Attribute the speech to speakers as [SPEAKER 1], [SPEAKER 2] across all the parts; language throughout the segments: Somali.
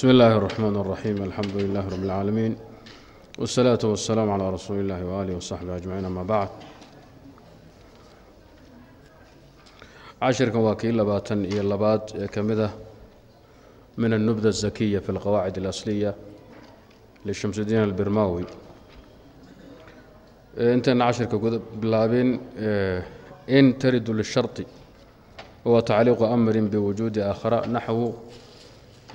[SPEAKER 1] bsm اllahi الرحmn الرaxيim alxamdu lilah rb اlcaalamiin wالsalaaةu waالsalaam عlى rasuuli اllahi walih وsaxbi ajmaciin ama bacd cashirkan waa kii labaatan iyo labaad ee ka mid ah min الnubda الzakiya fi اlqawaacid اlasliya lishamsudiin albirmawi intayna cashirka guda bilaabin in taridu lisharطi huwa tacliiqu amrin biwujuudi aakhara naxwu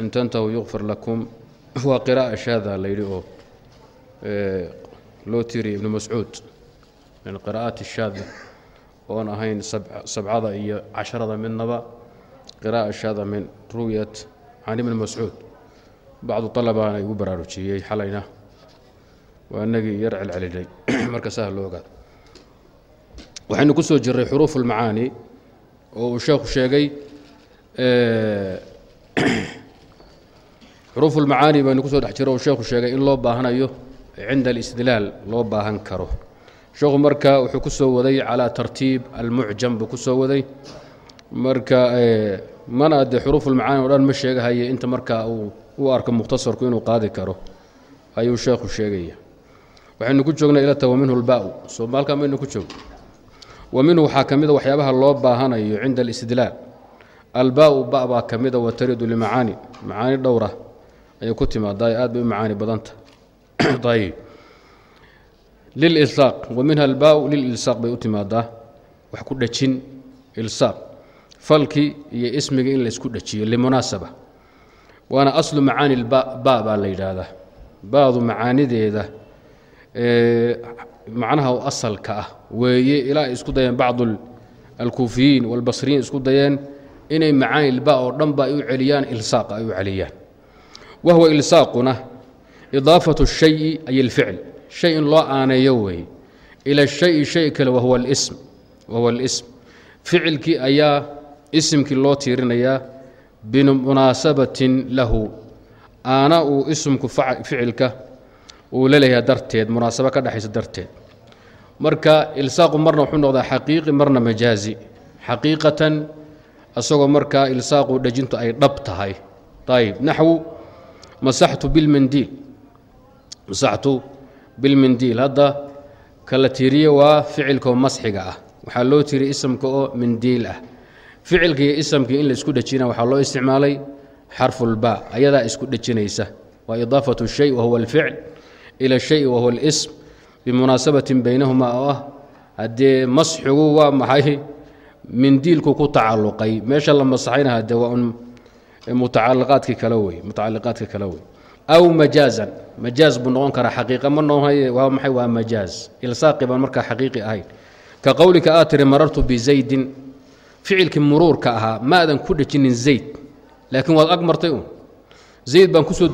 [SPEAKER 1] in tantahu yukfir lakum waa qira'a shaada la yidhi oo loo tiiriyay ibnu mascuud min qiraa'aati shaada oon ahayn sabcada iyo casharada midnaba qira'a shaada min ruwiyat can ibni mascuud bacdu alabaana igu baraarujiyey xalayna waa inagii yar celcelinay marka saha loo ogaado waxaynu ku soo jiray xuruuf ulmacaani oo uu sheekhu sheegay xuruuf ulmacaani baynu ku soo dhex jiro uu sheekhu sheegay in loo baahanayo cinda alistidlaal loo baahan karo. Sheekhu marka wuxuu ku soo waday calaa tartiib almucjam buu ku soo waday. Marka mana dee xuruufulmacaani o dhan ma sheegahaye inta markaa uu u arko mukhtasarku inuu qaadi karo ayuu sheekhu sheegaya. Waxaynu ku joognay ilata wa minhu lba-u soo maalkaa maynu ku joogno wa waxaa ka mida waxyaabaha loo baahanayo cinda alistidlaal albaa-u ba baa ka mida wa taridu limacaani macaani dhowra ayay ku timaadaa aad bay u macaani badanta. Ayb lililsaaq wa minha albaa lililsaaq bay u timaadaa wax ku dhejin ilsaaq. Falki iyo ismiga in laysku dhejiyo limunaasaba. Waana aslu macaani ba ba baa la yidhaahdaa. Baadu macaanideeda macnaha asalka ah weeye ilaa isku dayeen bacdu alkuufiyiin walbasriyiin isku dayeen inay macaani ilba oo dhan ba ay u celiyaan ilsaaqa ay u celiyaan wahwa ilsaaquna idaafatu shayi ay اlficl shay in loo aaneeyo weeye ila shayi shay kale wahuwa اlsm wahuwa اlism ficilkii ayaa isimkii loo tiirinayaa bimunaasabatin lahu aana uu ismku ficilka uu laleeyahay darteed munaasabo ka dhexaysa darteed marka ilsaaqu marna wuxuu noqdaa xaqiiqi marna majaazi xaqiiqatan isagoo markaa ilsaaqu dhejintu ay dhab tahay ayb naxwu masaxtu bilmindiil masaxtu bilmindiil hadda kala tiiriye waa ficilka oo masxiga ah. Waxaa loo tiiriyey isamka oo mindiil ah. Ficilka iyo isamkii in la isku dhejina waxaa loo isticmaalay xarfulba ayadaa isku dhejinaysa waa idaafatu shay wahuwa alficl ila shay wahuwa اlsm bimunaasabatin baynahuma oo ah haddee masxigu waa maxay? Mindiilku ku tacalluqay. Meesha la masaxayna hade waa un mutacaliqaadkii kale wey mutacaliqaadka aw majaazan majaaz markaa xaqiiqi ahayn. Ka qowlika aa tiri marartu bizaydin ficilkii muruurka ahaa maadan ku dhejinin zayd laakiin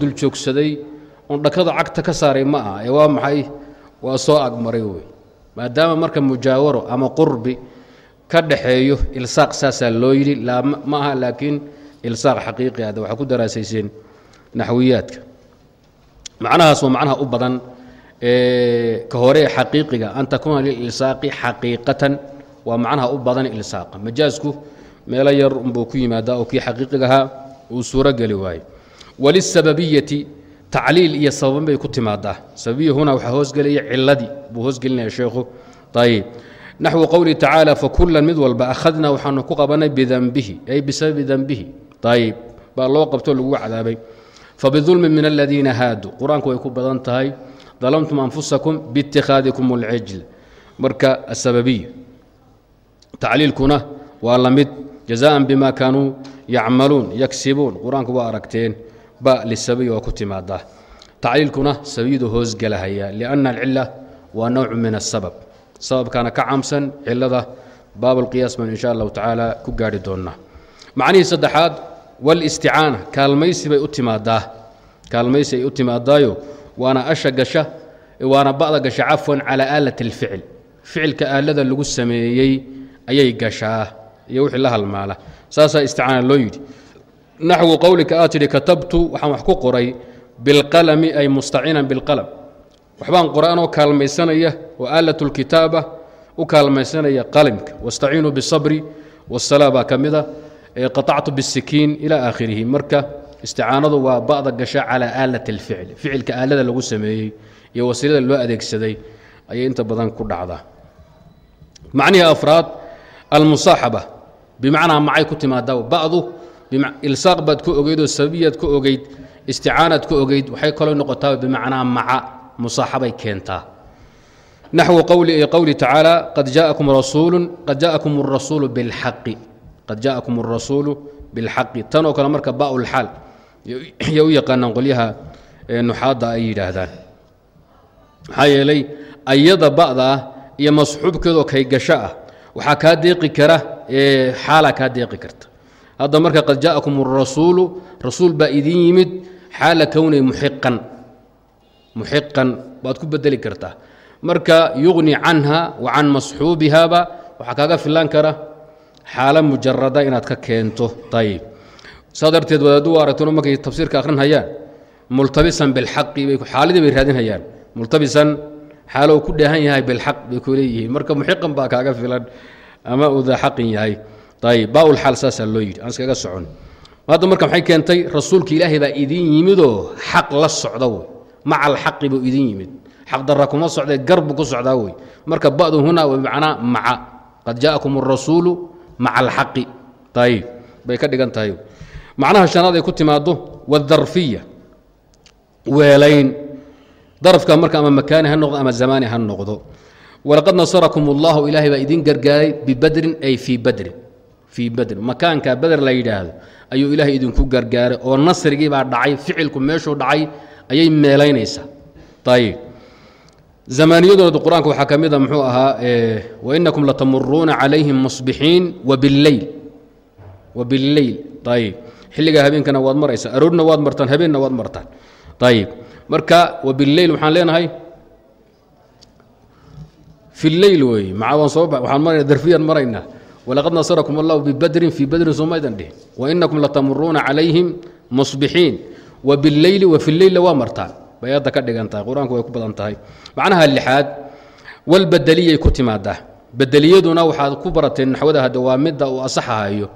[SPEAKER 1] duljoogsaday dhakada cagta ka saaray ma aha. Maadaama marka mujaawaro ama qurbi ka dhaxeeyo ilsaaq saasaa loo yidhi ma aha laakiin ilsaaq xaqiiqi ada waxaa ku daraasayseen naxwiyaadka. Macnahaas waa macnaha u badan ka hore xaqiiqiga an takuuna lililsaaqi xaqiiqatan waa macnaha u badan ilsaaqa. Majaasku meelo yar unbuu ku yimaadaa oo kii xaqiiqigahaa uu suuro geli waaye walisababiyati tacliil iyo sababan bay ku timaadaa. Sababiya waxaa hoosgelaya ciladii buu hoosgelinaya sheekhu. Ayib naxwu qowlihi tacaala fakulan mid walba akhadnaa waxaanu ku qabanay bidanbihi ay bisababi danbihi ayib baa loo qabtoo lagu cadaabay fabidulmi min aladiina haaduu qur'aanku way ku badan tahay dalamtum anfusakum biitikhaadikum اlcijl marka asababiya tacliilkuna waa la mid jazaan bima kaanuu yacmaluun yagsibuun qur'aanku waa aragteen ba lisababiya waa ku timaadaa tacliilkuna sababiyadu hoosgelahaya lianna alcila waa nowcu min asabab sababkaana ka camsan cilada baabulqiyaas baan insha allahu tacaala ku gaarhi doonnaa macnihii saddexaad walisticaana kaalmaysi bay u timaadaa kaalmaysi ay u timaadaayo waana asha gasha waana ba'da gasha cafwan calaa aalati alficil ficilka aalada lagu sameeyey ayay gashaa iyo wixii la halmaala saasaa isticaana loo yidhi naxwu qowlika aad tidhi katabtu waxaan wax ku qoray bilqalami ay mustaciinan bilqalam waxbaan qoray anoo kaalmaysanaya oo aalat lkitaaba u kaalmaysanaya qalimka wastaciinuu bisabri wasalaa baa ka mida qaطactu bisikiin ilى aakhirihi marka isticaanadu waa ba'da gasha calaa aalat اlficl ficilka aalada lagu sameeyey iyo wasiilada loo adeegsaday ayay inta badan ku dhacdaa macnihii afraad almusaaxaba bimacnaa macay ku timaadaa ba'du ilsaaq baad ku ogeyd oo sababiyaad ku ogeyd isticaanaad ku ogeyd waxay kaloo noqotaa bimacnaa maca musaaxabay keentaa naxwu qowli qowli tacaala qad jaakum rasuulu qad jaakum الrasuulu biاlxaqi qad jaakum الrasuulu biاlxaqi tan oo kale marka ba'u lxaal yay u yaqaanaan qolyaha nuxaadda ay yidhaahdaan maxaa yeelay ayada ba'da ah iyo masxuubkeedoo kay gasho ah waxaa kaa deeqi kara xaalaa kaa deeqi karta hadda marka qad jaakum الrasuulu rasuul baa idin yimid xaala kownay muxiqan muxiqan baad ku bedeli kartaa marka yugni canha wa can masxuubihaba waxaa kaaga filan kara xaalo mujarada inaad ka keento. Ayib saa darteed wadaadu aragtano markay tafsiirka akhrinhayaan multabisan bilxaqi xaaladii bay raadinhayaan multabisan xaalo ku dheehan yahay bilxaq bay ku leeyihiin. Marka muxiqan baa kaaga filan ama uu daa xaqin yahay. Ayib baaul xaal saasaa loo yidhi aan iskaga socon. Hadda marka maxay keentay? Rasuulka ilaahay baa idin yimidoo xaq la socda wey maca alxaqi buu idin yimid. Xaq darra kuma socdee gar ku socdaa wey marka ba'du huna wa bimacnaa maca. Qad jaakum الrasuulu maca alxaqi ayib bay ka dhigan tahay. macnaha shanaad ay ku timaado wadarfiya weelayn darafka marka ama makaani ha noqdo ama zamaani ha noqdo. walaqad nasarakum اllahu ilaahay baa idin gargaaray bibadrin ay fii badrin fii badrin makaanka beder la yidhaahdo ayuu ilaahay idinku gargaaray oo nasrigii baa dhacay ficilku meeshuu dhacay ayay meelaynaysaa. ayib zamaaniyadooda qur'aanka waxaa ka mid a muxuu ahaa wainakum latamuruuna calayhim musbixiin wabileyl wabileyl ayib xilligaa habeenkana waad maraysaa aroorna waad martaan habeenna waad martaan. Ayib marka wabileyl waxaan leenahay fi leyl weeye maca waan soo waxaan darfiyaan maraynaa walaqad nasarakum allahu bibadrin fii badrin somaydan dhihin. Wainakum latamuruuna calayhim musbixiin. Wabileyli wa fi leyla waa martaan bay hadda ka dhigan tahay qur'aanku way ku badan tahay. Macnaha lixaad walbadeliyay ku timaadaa. Bedeliyaduna waxaad ku barateen naxwada hadda waa midda uu asaxahayo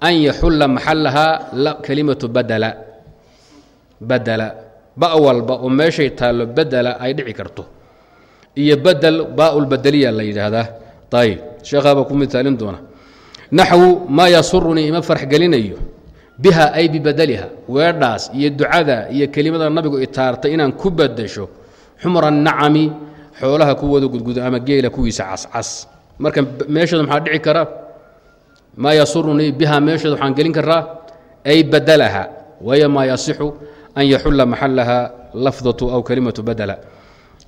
[SPEAKER 1] an yaxulla maxalahaa kelimatu badala. Badala ba walba oo meeshay taallo bedela ay dhici karto. Iyo bedel baaulbadeliya la yidhaahdaa. Ayib sheekhaabaa ku mitaalin doona. Naxwu maa yasurunii ima farx gelinayo biha ay bibadeliha weedhaas iyo ducada iyo kelimada nabigu itaartay inaan ku badasho xumra nacami xoolaha kuwooda gudguda ama geela kuwiisa cascas. Marka meesheeda maxaa dhici kara? Maa yasurunii biha meesheeda waxaan gelin karaa ay badalaha waya maa yasixu an yaxulla maxalaha lafdatu aw kelimatu badala.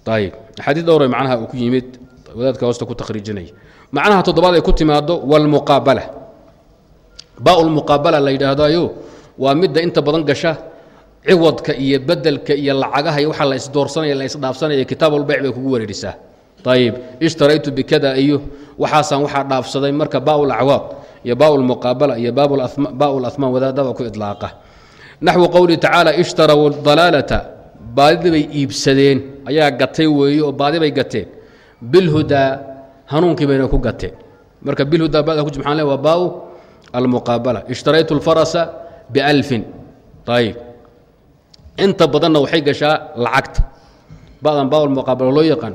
[SPEAKER 1] Ayib axaadii dhowray macnaha uu ku yimid wadaadka hoosta ku takhriijinaya macnaha toddobaad ay ku timaado walmuqaabala baaulmuqaabala la yidhaahdayo waa midda inta badan gasha ciwadka iyo bedelka iyo lacagaha iyo waxa la isdoorsanaya la isdhaafsanaya kitaabulbayc bay kugu wareerisaa ayib ishtaraytu bikada iyo waxaasaan waxaa dhaafsaday marka baaul acwaad iyo baaulmuqaabala iyo baau lahmaan wadaadaba ku idlaaqa. Naxwu qowlihi tacaala ishtaraw dalaalata baadidii bay iibsadeen. Ayaa gatay weeye oo baadi bay gateen. Bilhudaa hanuunkii bayna ku gateen. Marka bilhudaa bada ku maxaan le waa baau almuqaabala ishtaraytu alfarasa bialfin ayib inta badanna waxay gashaa lacagta badan baa almuqaabala loo yaqaan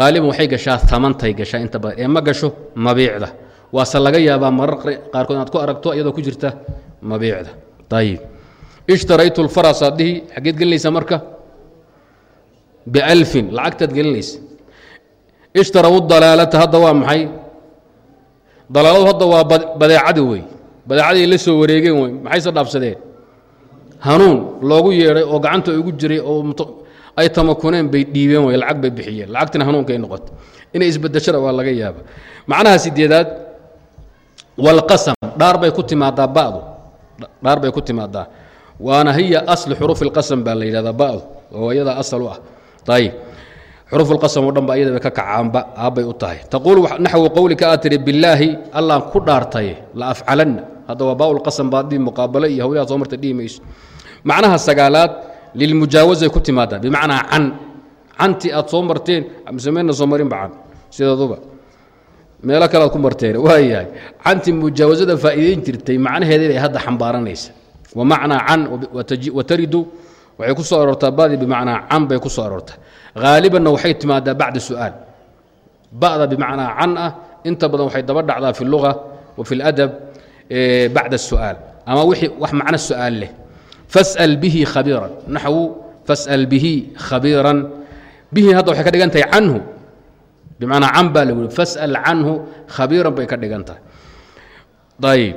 [SPEAKER 1] haaliban waxay gashaa amantay gashaa inta badan ee ma gasho mabiicda waase laga yaabaa marar qaarkood inaad ku aragto iyadoo ku jirta mabiicda ayib ishtaraytu alfarasa dhihi xaggeed gelinaysaa marka bialfin lacagtaad gelinaysa ishtaraw dalaalata hadda waa maxay dalaaladu hadda waa badeecadi wey. Badeecadii la soo wareegeen wey. Maxayse dhaafsadeen? Hanuun loogu yeedhay oo gacanta ugu jiray oo ay tamakuneen bay dhiibeen wey. Lacag bay bixiyeen. Lacagtina hanuunkay noqota inay isbedeshada waa laga yaaba macnaha sideedaad walqasam dhaar bay ku timaadaa ba'du. Dhaar bay ku timaadaa. Waana hiya asli xuruufi اlqasam baa la yidhahdaa ba'du. Oo iyadaa asal u ah. Ayib xuruuf اlqasam oo dhan ba iyada bay ka kacaanba aabbay u tahay. Taquul naxwu qowlika aad tihi billaahi allaan ku dhaartay la afcalanna. Hadda waa baaulqasam baad dhihi muqaabalo iyo hawlaha soo marta dhihi macnaha sagaalaad lilmujaawasay ku timaadaa bimacnaa can. Cantii aad soo marteen samayna soo marinba can. Sidaduba. Meelo kale ku marteen waayahay. Cantii mujaawasada faa'iideyn jirtay macnaheedii bay hadda xambaaranaysa. Wamacnaa can wataridu waxay ku soo aroortaa badi bimacnaa can bay ku soo aroortaa aalibanna waxay timaadaa bacda su'aal. Ba'da bimacnaa can ah inta badan waxay daba dhacdaa fi اluga wa fi اladab bacda su'aal. Ama wii wax macno su'aal leh. Fas'al bihi khabiiran. Naxwu fas'al bihi khabiiran. Bihi hadda waxay ka dhigan tahay canhu. Bimacnaa can baa la wuri fas'al canhu khabiiran bay ka dhigan tahay. Ayb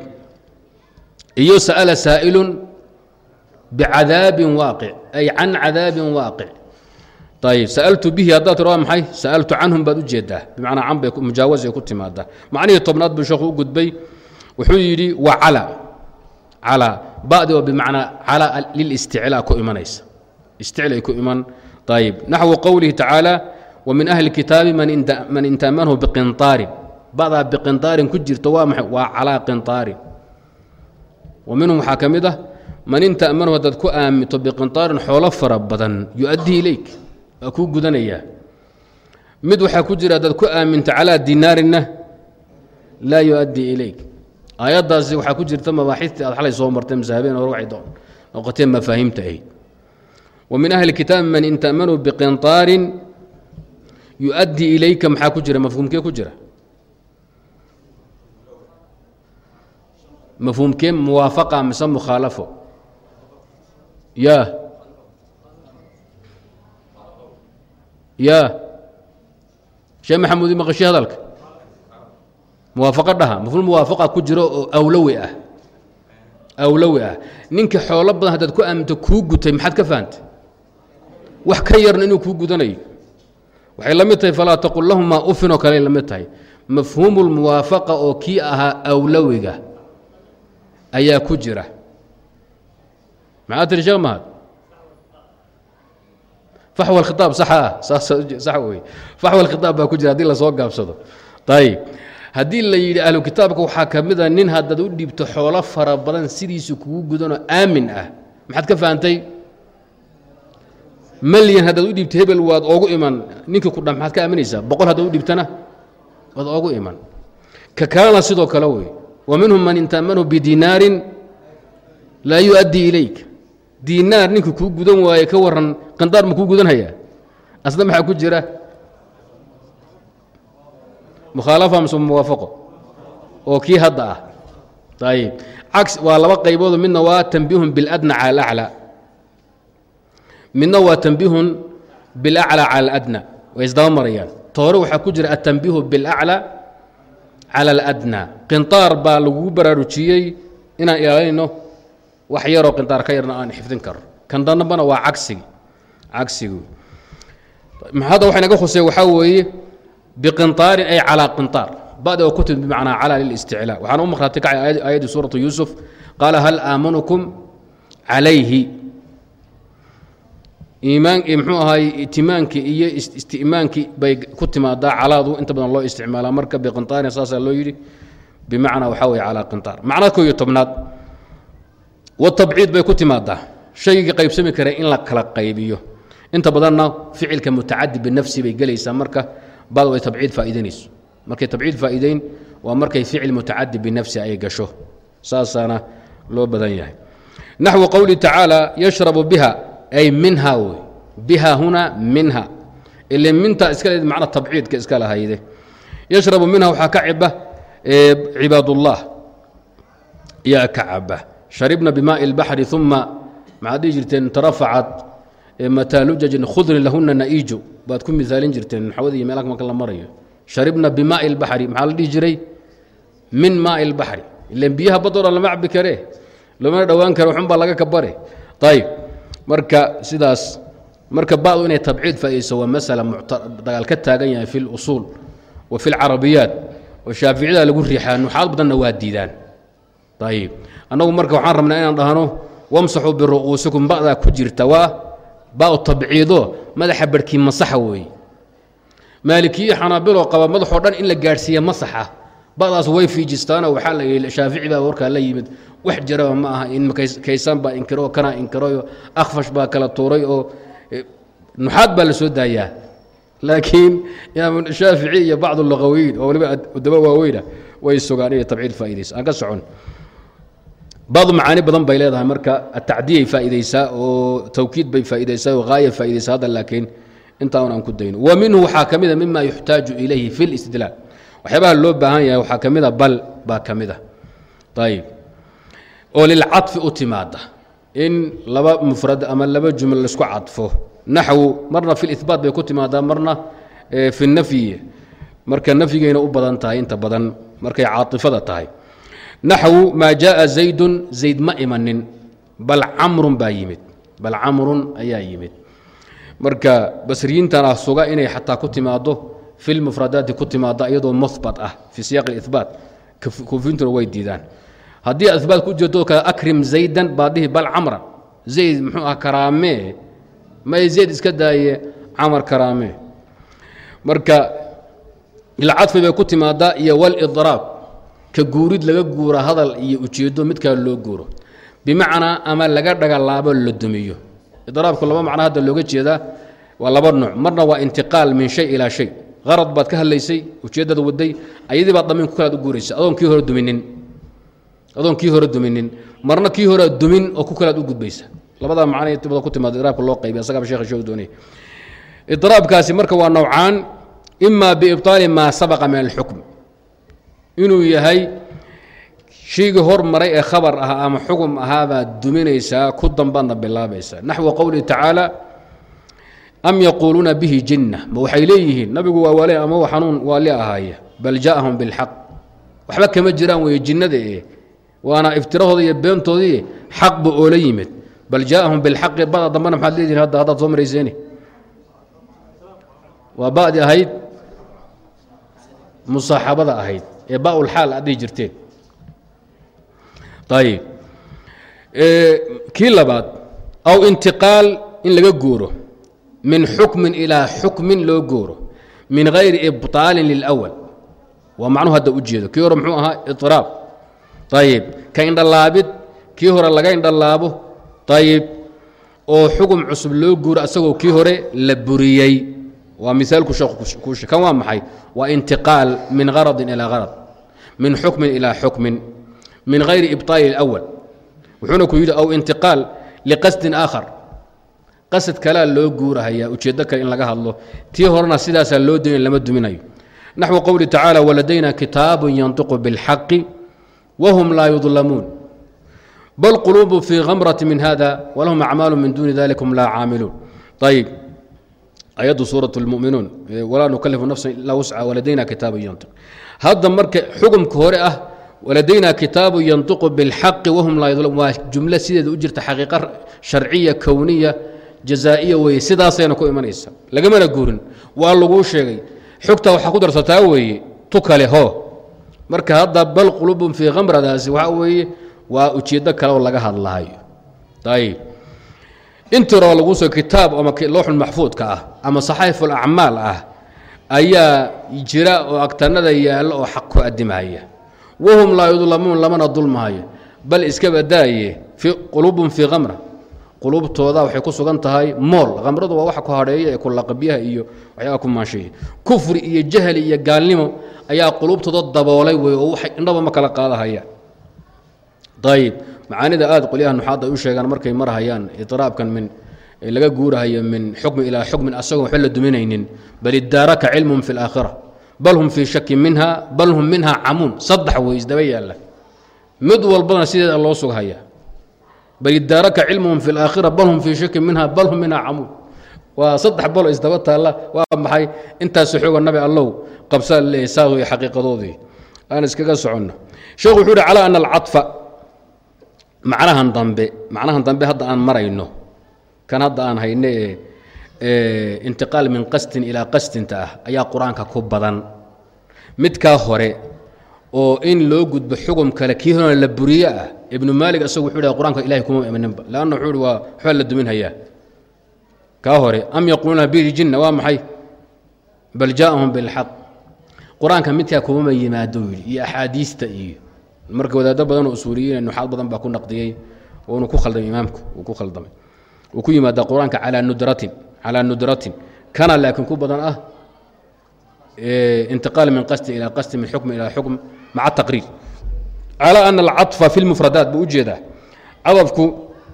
[SPEAKER 1] iyo sa'ala saa'ilun bicadaabin waaqic ay can cadaabin waaqic ayb saaltu bihi haddaad tir waa maxay? Sa'altu canhum baad u jeedaa bimacnaa canbay mujaawasay ku timaaddaa macnihii tobnaad buu sheekhu u gudbay. Wuxuu yidhi waa cala calaa ba'di oo bimacnaa calaa lilisticlaa ku imanaysa. Isticlay ku iman. Ayib naxwu qowlihi tacaala wa ahli kitaabi man intaamanhu biqintaarin ba'daa biqintaarin ku jirta waa maxay? Waa calaa qintaarin wa waxaa ka mid ah man intaamanhu haddaad ku aaminto biqintaarin xoolo fara badan yu-addii ilayk kuu gudanayaa mid waxaa ku jira adaad ku aaminta calaa dinaarinna laa yu-addii ilayk. Aayaddaasi waxaa ku jirta mabaaxiistii aad xalay soo martee masahabeen horwacay noqotee mafaahiimta ahayd. Wa min ahli kitaabi man in ta'manuu biqintaarin yu-addii ilayka maxaa ku jira? Mafhuumkee ku jira? Mafhuumkee muwaafaqa mise mukhaalafo yaa. Ya. Sheekh maxamuud i maqashay hadalka? Muwaafaqo dhaha. Mafhuum muwaafaqa ku jiro oo awlowi ah. Awlowi ah. Ninka xoolo badan haddaad ku aaminto kuu gutay maxaad ka fahantay wax ka yarna inuu kuu gudanayo. Waxay la mid tahay falaa taqul lahumaa ufin oo kale la mid tahay. Mafhuumu lmuwaafaqa oo kii ahaa awlowiga ayaa ku jira. Maxaa tiri sheekh mahad faxwa alkhitaab saxa ah saas wey faxwa alkhitaab baa ku jira haddii la soo gaabsado. Ayib haddii la yidhi ahlu kitaabka waxaa ka mid a nin haddaad u dhiibto xoolo fara badan sidiisu kugu gudanoo aamin ah. Maxaad ka fahantay malyan haddaad u dhiibto hebel waad oogu iman. Ninkii ku dha maxaad ka aaminaysaa? Boqol haddaad u dhiibtana waad oogu iman. Ka kalena sidoo kale wey wa minhum man intamanhu bidinaarin laa yuؤaddii ilayk dinaar ninkii kuu gudan waaye ka waran qandaar ma kuu gudanhayaa asna maxaa ku jira mukhaalafa mise muwaafaqo oo kii hadda ah ayib cags waa laba qayboodo midna waa tanbihun biاladna cala alaclى midna waa tanbihun biاlaclى cala اladna way isdaba marayaan toore waxaa ku jira atanbihu biاlaclى cala اladna qinطaar baa lagugu baraarujiyey inaan ilaalinayno wax yaroo qindaar ka yarna aan xifdin karo. Kan dambana waa cagsigi cagsigu. Hadda waxa inaga khusaya waxaa weeye biqintaarin ay calaa qintaar. Ba'da oo kutub bimacnaa calaa lilisticlaa waxaan u maqraatay kacay aayaddii suuratu yuusuf. Qaala hal aamanukum calayhi? Iimaan muxuu ahaay itimaankii iyo isti'maankii bay ku timaadaa calaadu. Inta badan loo isticmaalaa marka biqintaarin saasaa loo yidhi. Bimacnaa waxaa weeye calaa qintaar. Macnaa koo iyo tobnaad watabciid bay ku timaadaa. Shaygii qaybsami kara in la kala qaybiyo. Inta badanna ficilka mutacadi binafsi bay gelaysaa marka bad ay tabciid faa'iidanayso markay tabciid faa'iideyn waa markay ficil mutacadi binafsi ay gasho. Saasaana loo badan yahay. Naxwu qowlihi tacaala yashrabu biha ay minha wey. Biha huna minha. Ile minta iska macna tabciidka iska lahayde yashrabu minha waxaa ka ciba cibaadullah. Yaa ka caba sharibna bimaai اlbaxri uma maxaad dhihi jirteen tarafacat mataalujajin khudrin lahuna na'iiju baad ku misaalin jirteen naxwada iyo meelaka marka la marayo sharibna bimaai اlbaxri maxaa la dhihi jiray min maai اlbaxri ilan biyaha badoo dhan lama cabi kare lomana dhowaan kare waxun baa laga kabare ayib marka sidaas marka badu inay tabciid faa'iidayso waa masala dagaal ka taagan yahay fi اlusuul wa fi اlcarabiyaat oo shaaficiyada lagu riixaa nuxaad badanna waa diidaan ayib annagu marka waxaan rabnaa inaan dhahno wamsaxuu biru'uusikum ba'daa ku jirta waa ba'u tabciido madaxa barhkii masaxa weeye. Maalikiyo xanaabiloo qaba madaxoo dhan in la gaadhsiiya masaxa ba'daas way fiijistaanoo waxaa la yidhi shaafici baa warkaa la yimid wax jiraba ma aha in kaysaan baa inkiro kanaa inkirayo akhfash baa kala tuuray oo nuxaad baa la soo daayaa. Laakiin imaam shaafici iyo bacd luqawiyiin oo waliba daba waaweyna way sugaan inay tabciid faa'iidaysa. Aan ka socon badu macaani badan bay leedahay marka atacdiyay faa'iidaysaa oo tawkiid bay faa'iidaysaa oo haaya faa'iidaysaa hadda laakiin intaan aan ku dayno. Wa minhu waxaa ka mida mima yuxtaaju ilayhi fi listidlaal waxyaabaha loo baahan yahay waxaa ka mida bal baa ka mid a ayib oo lilcaطfi u timaada in laba mufrad ama laba jumla la isku cadfo naxwu marna fi libaat bay ku timaadaa marna fi nafyi. Marka nafyigayna u badan tahay inta badan markay caaifada tahay naxwu maa jaءa zaydun zayd ma imanin bal camrun baa yimid bal camrun ayaa yimid marka basriyiintana suga inay xataa ku timaado fi lmufradaati ku timaada iyadoo muhbat ah fi siyaaq اlibaat kuufintuna way diidaan haddii abaat ku jirto kale akrim zaydan baa dhihi bal camran zayd muxuu ah karaamee may zayd iska daaye camar karaamee marka ilcadfi bay ku timaadaa iyo walidraab ka guurid laga guura hadal iyo ujeedo mid kale loo guuro. Bimacnaa ama laga dhagalaabo la dumiyo. Idraabku laba macno hadda looga jeedaa waa laba nuuc marna waa intiqaal min shay ilaa shay. Qarad baad ka hadlaysay ujeeddada waday ayadii baad damiin ku kalaad u guuraysa. Adoon kii hore duminin. Adoon kii hore duminin. Marna kii hore dumin oo ku kalaad u gudbaysa. Labadaa macno tibada ku timaada idraabka loo qaybiy asagaba sheekh sheeg doonay. Idraabkaasi marka waa nowcaan ima biibطaali maa sabaqa min alxukm inuu yahay shaygii hor maray ee khabar ah ama xugum ahaabaad duminaysaa ku dambaadna bilaabaysaa. Naxwu qowlihi tacaala am yaquuluuna bihi jinna ma waxay leeyihiin nabigu waa waale ama xanuun waali ahaaya bal jaaahum bilxaq. Waxba kama jiraan weeye jinnada e waana iftirahooda iyo beentoodii xaq bu oola yimid. Bal jaaahum bilxaqi bada dambena maxaad leedihin hadda haddaad soo marayseeni. Waa badi ahayd musaaxabada ahayd ee baulxaal aad dhihi jirteen ayib kii labaad aw intiqaal in laga guuro min xukmin ilaa xukmin loo guuro min hayri ibطaalin lilأwal waa macnuhu hadda u jeedo kii hore muxuu ahaa iطraab ayib ka indhalaabid kii hore laga indhalaabo ayib oo xugum cusub loo guuro asagoo kii hore la buriyey waa miaalku sheekh kan waa maxay waa intiqaal min haradin ilaa harad min xukmin ilaa xukmin min hayri ibطaali اlأwal wuxuuna ku yidhi aw intiqaal liqasdin aakhar qasad kalea loo guurahayaa ujeeddo kale in laga hadlo tii horena sidaasaa loo dayn lama duminayo naxwu qowli tacaala waladayna kitaabu yantiqu biاlxaqi wahum laa yudlamuun bal quluubu fii khamrati min hada walahum acmaalu min duuni dalik hum laa caamiluun ayib ayadu suura muminuun walaa nukalifu nafsan ilaa wusca waladayna kitaabu yantiq hadda marka xukumka hore ah waladayna kitaabu yantiqu bilxaqi wahum laa yadluun waa jumlo sideeda u jirta xaqiiqa sharciya kowniya jazaa'iya weeye sidaasayna ku imanaysa. Lagamana guurin. Waa laguu sheegay xogtaa waxaa ku darsataa weeye tu kale ho marka hadda bal qulubun fii khamradaasi waxaa weeye waa ujeeddo kale oo laga hadlaayo ayb intiroo lagu soo kitaab ama looxul maxfuudka ah ama acmaal ah ayaa jira oo agtanada yaalla oo xaq ku addimaya wahum laa yudlamuun lamana dulmahayo bal iska badaaye qulubun fii khamra qulubtooda waxay ku sugan tahay mool. Khamradu waa waxa ku hadheeya ee kulaqabyaha iyo waxyaaba ku maansheeya kufri iyo jahli iyo gaalnimo ayaa qulubtooda daboolay wey oo indhaba ma kala qaadahayaan ayib macaanida aad qolyaha nuxaad ay u sheegaan markay marhayaan iطraabkan min laga guurahayo min xukmi ilaa xukmin asagoo waxba la duminaynin bal idaaraka cilmum fi اlaakhira bal hum fii shakin minha bal hum minha camuun saddex wey isdaba yaalla mid walbana sideeda loo sughaya bal idaaraka cilmuhum fi اlaakhira bal hum fii shakin minha bal hum minha camuun waa saddex balo isdaba taalla waa maxay intaas xooga nabi allow qabsaa leeyahy saa wey xaqiiqadoodii aan iskaga soconno sheekhu wuxuu uhi calaa ana alcaطfa macnahan dambe macnahan dambe hadda aan marayno. Kan hadda aan hayne ee intiqaal min qasdin ilaa qasdinta ah ayaa qur'aanka ku badan. Midkaa hore oo in loo gudbo xugum kale kii horena la buriye ah ibnu maalig isagu wuxuu dhaha qur'aanka ilahay kuma imaninba leanna wuxuu uhi waa waxbaa la dumin hayaa. Kaa hore am yaquuluuna bihi jinna waa maxay? Bal jaaahum bilxaq qur'aanka midkaa kumama yimaado yidhi iyo axaadiista iyo marka wadaado badanoo usuuliyiin nuxaad badan baa ku naqdiyey wuuna ku khaldamay imaamku wuu ku khaldamay wuu ku yimaada qur-aanka calaa nudratin calaa nudratin kana laakiin ku badan ah intiqaal min qasdin ilaa qasdin min xukmi ilaa xukm maca taqriir calى ana alcaطfa fi lmufradaat buu ujeedaa cadafku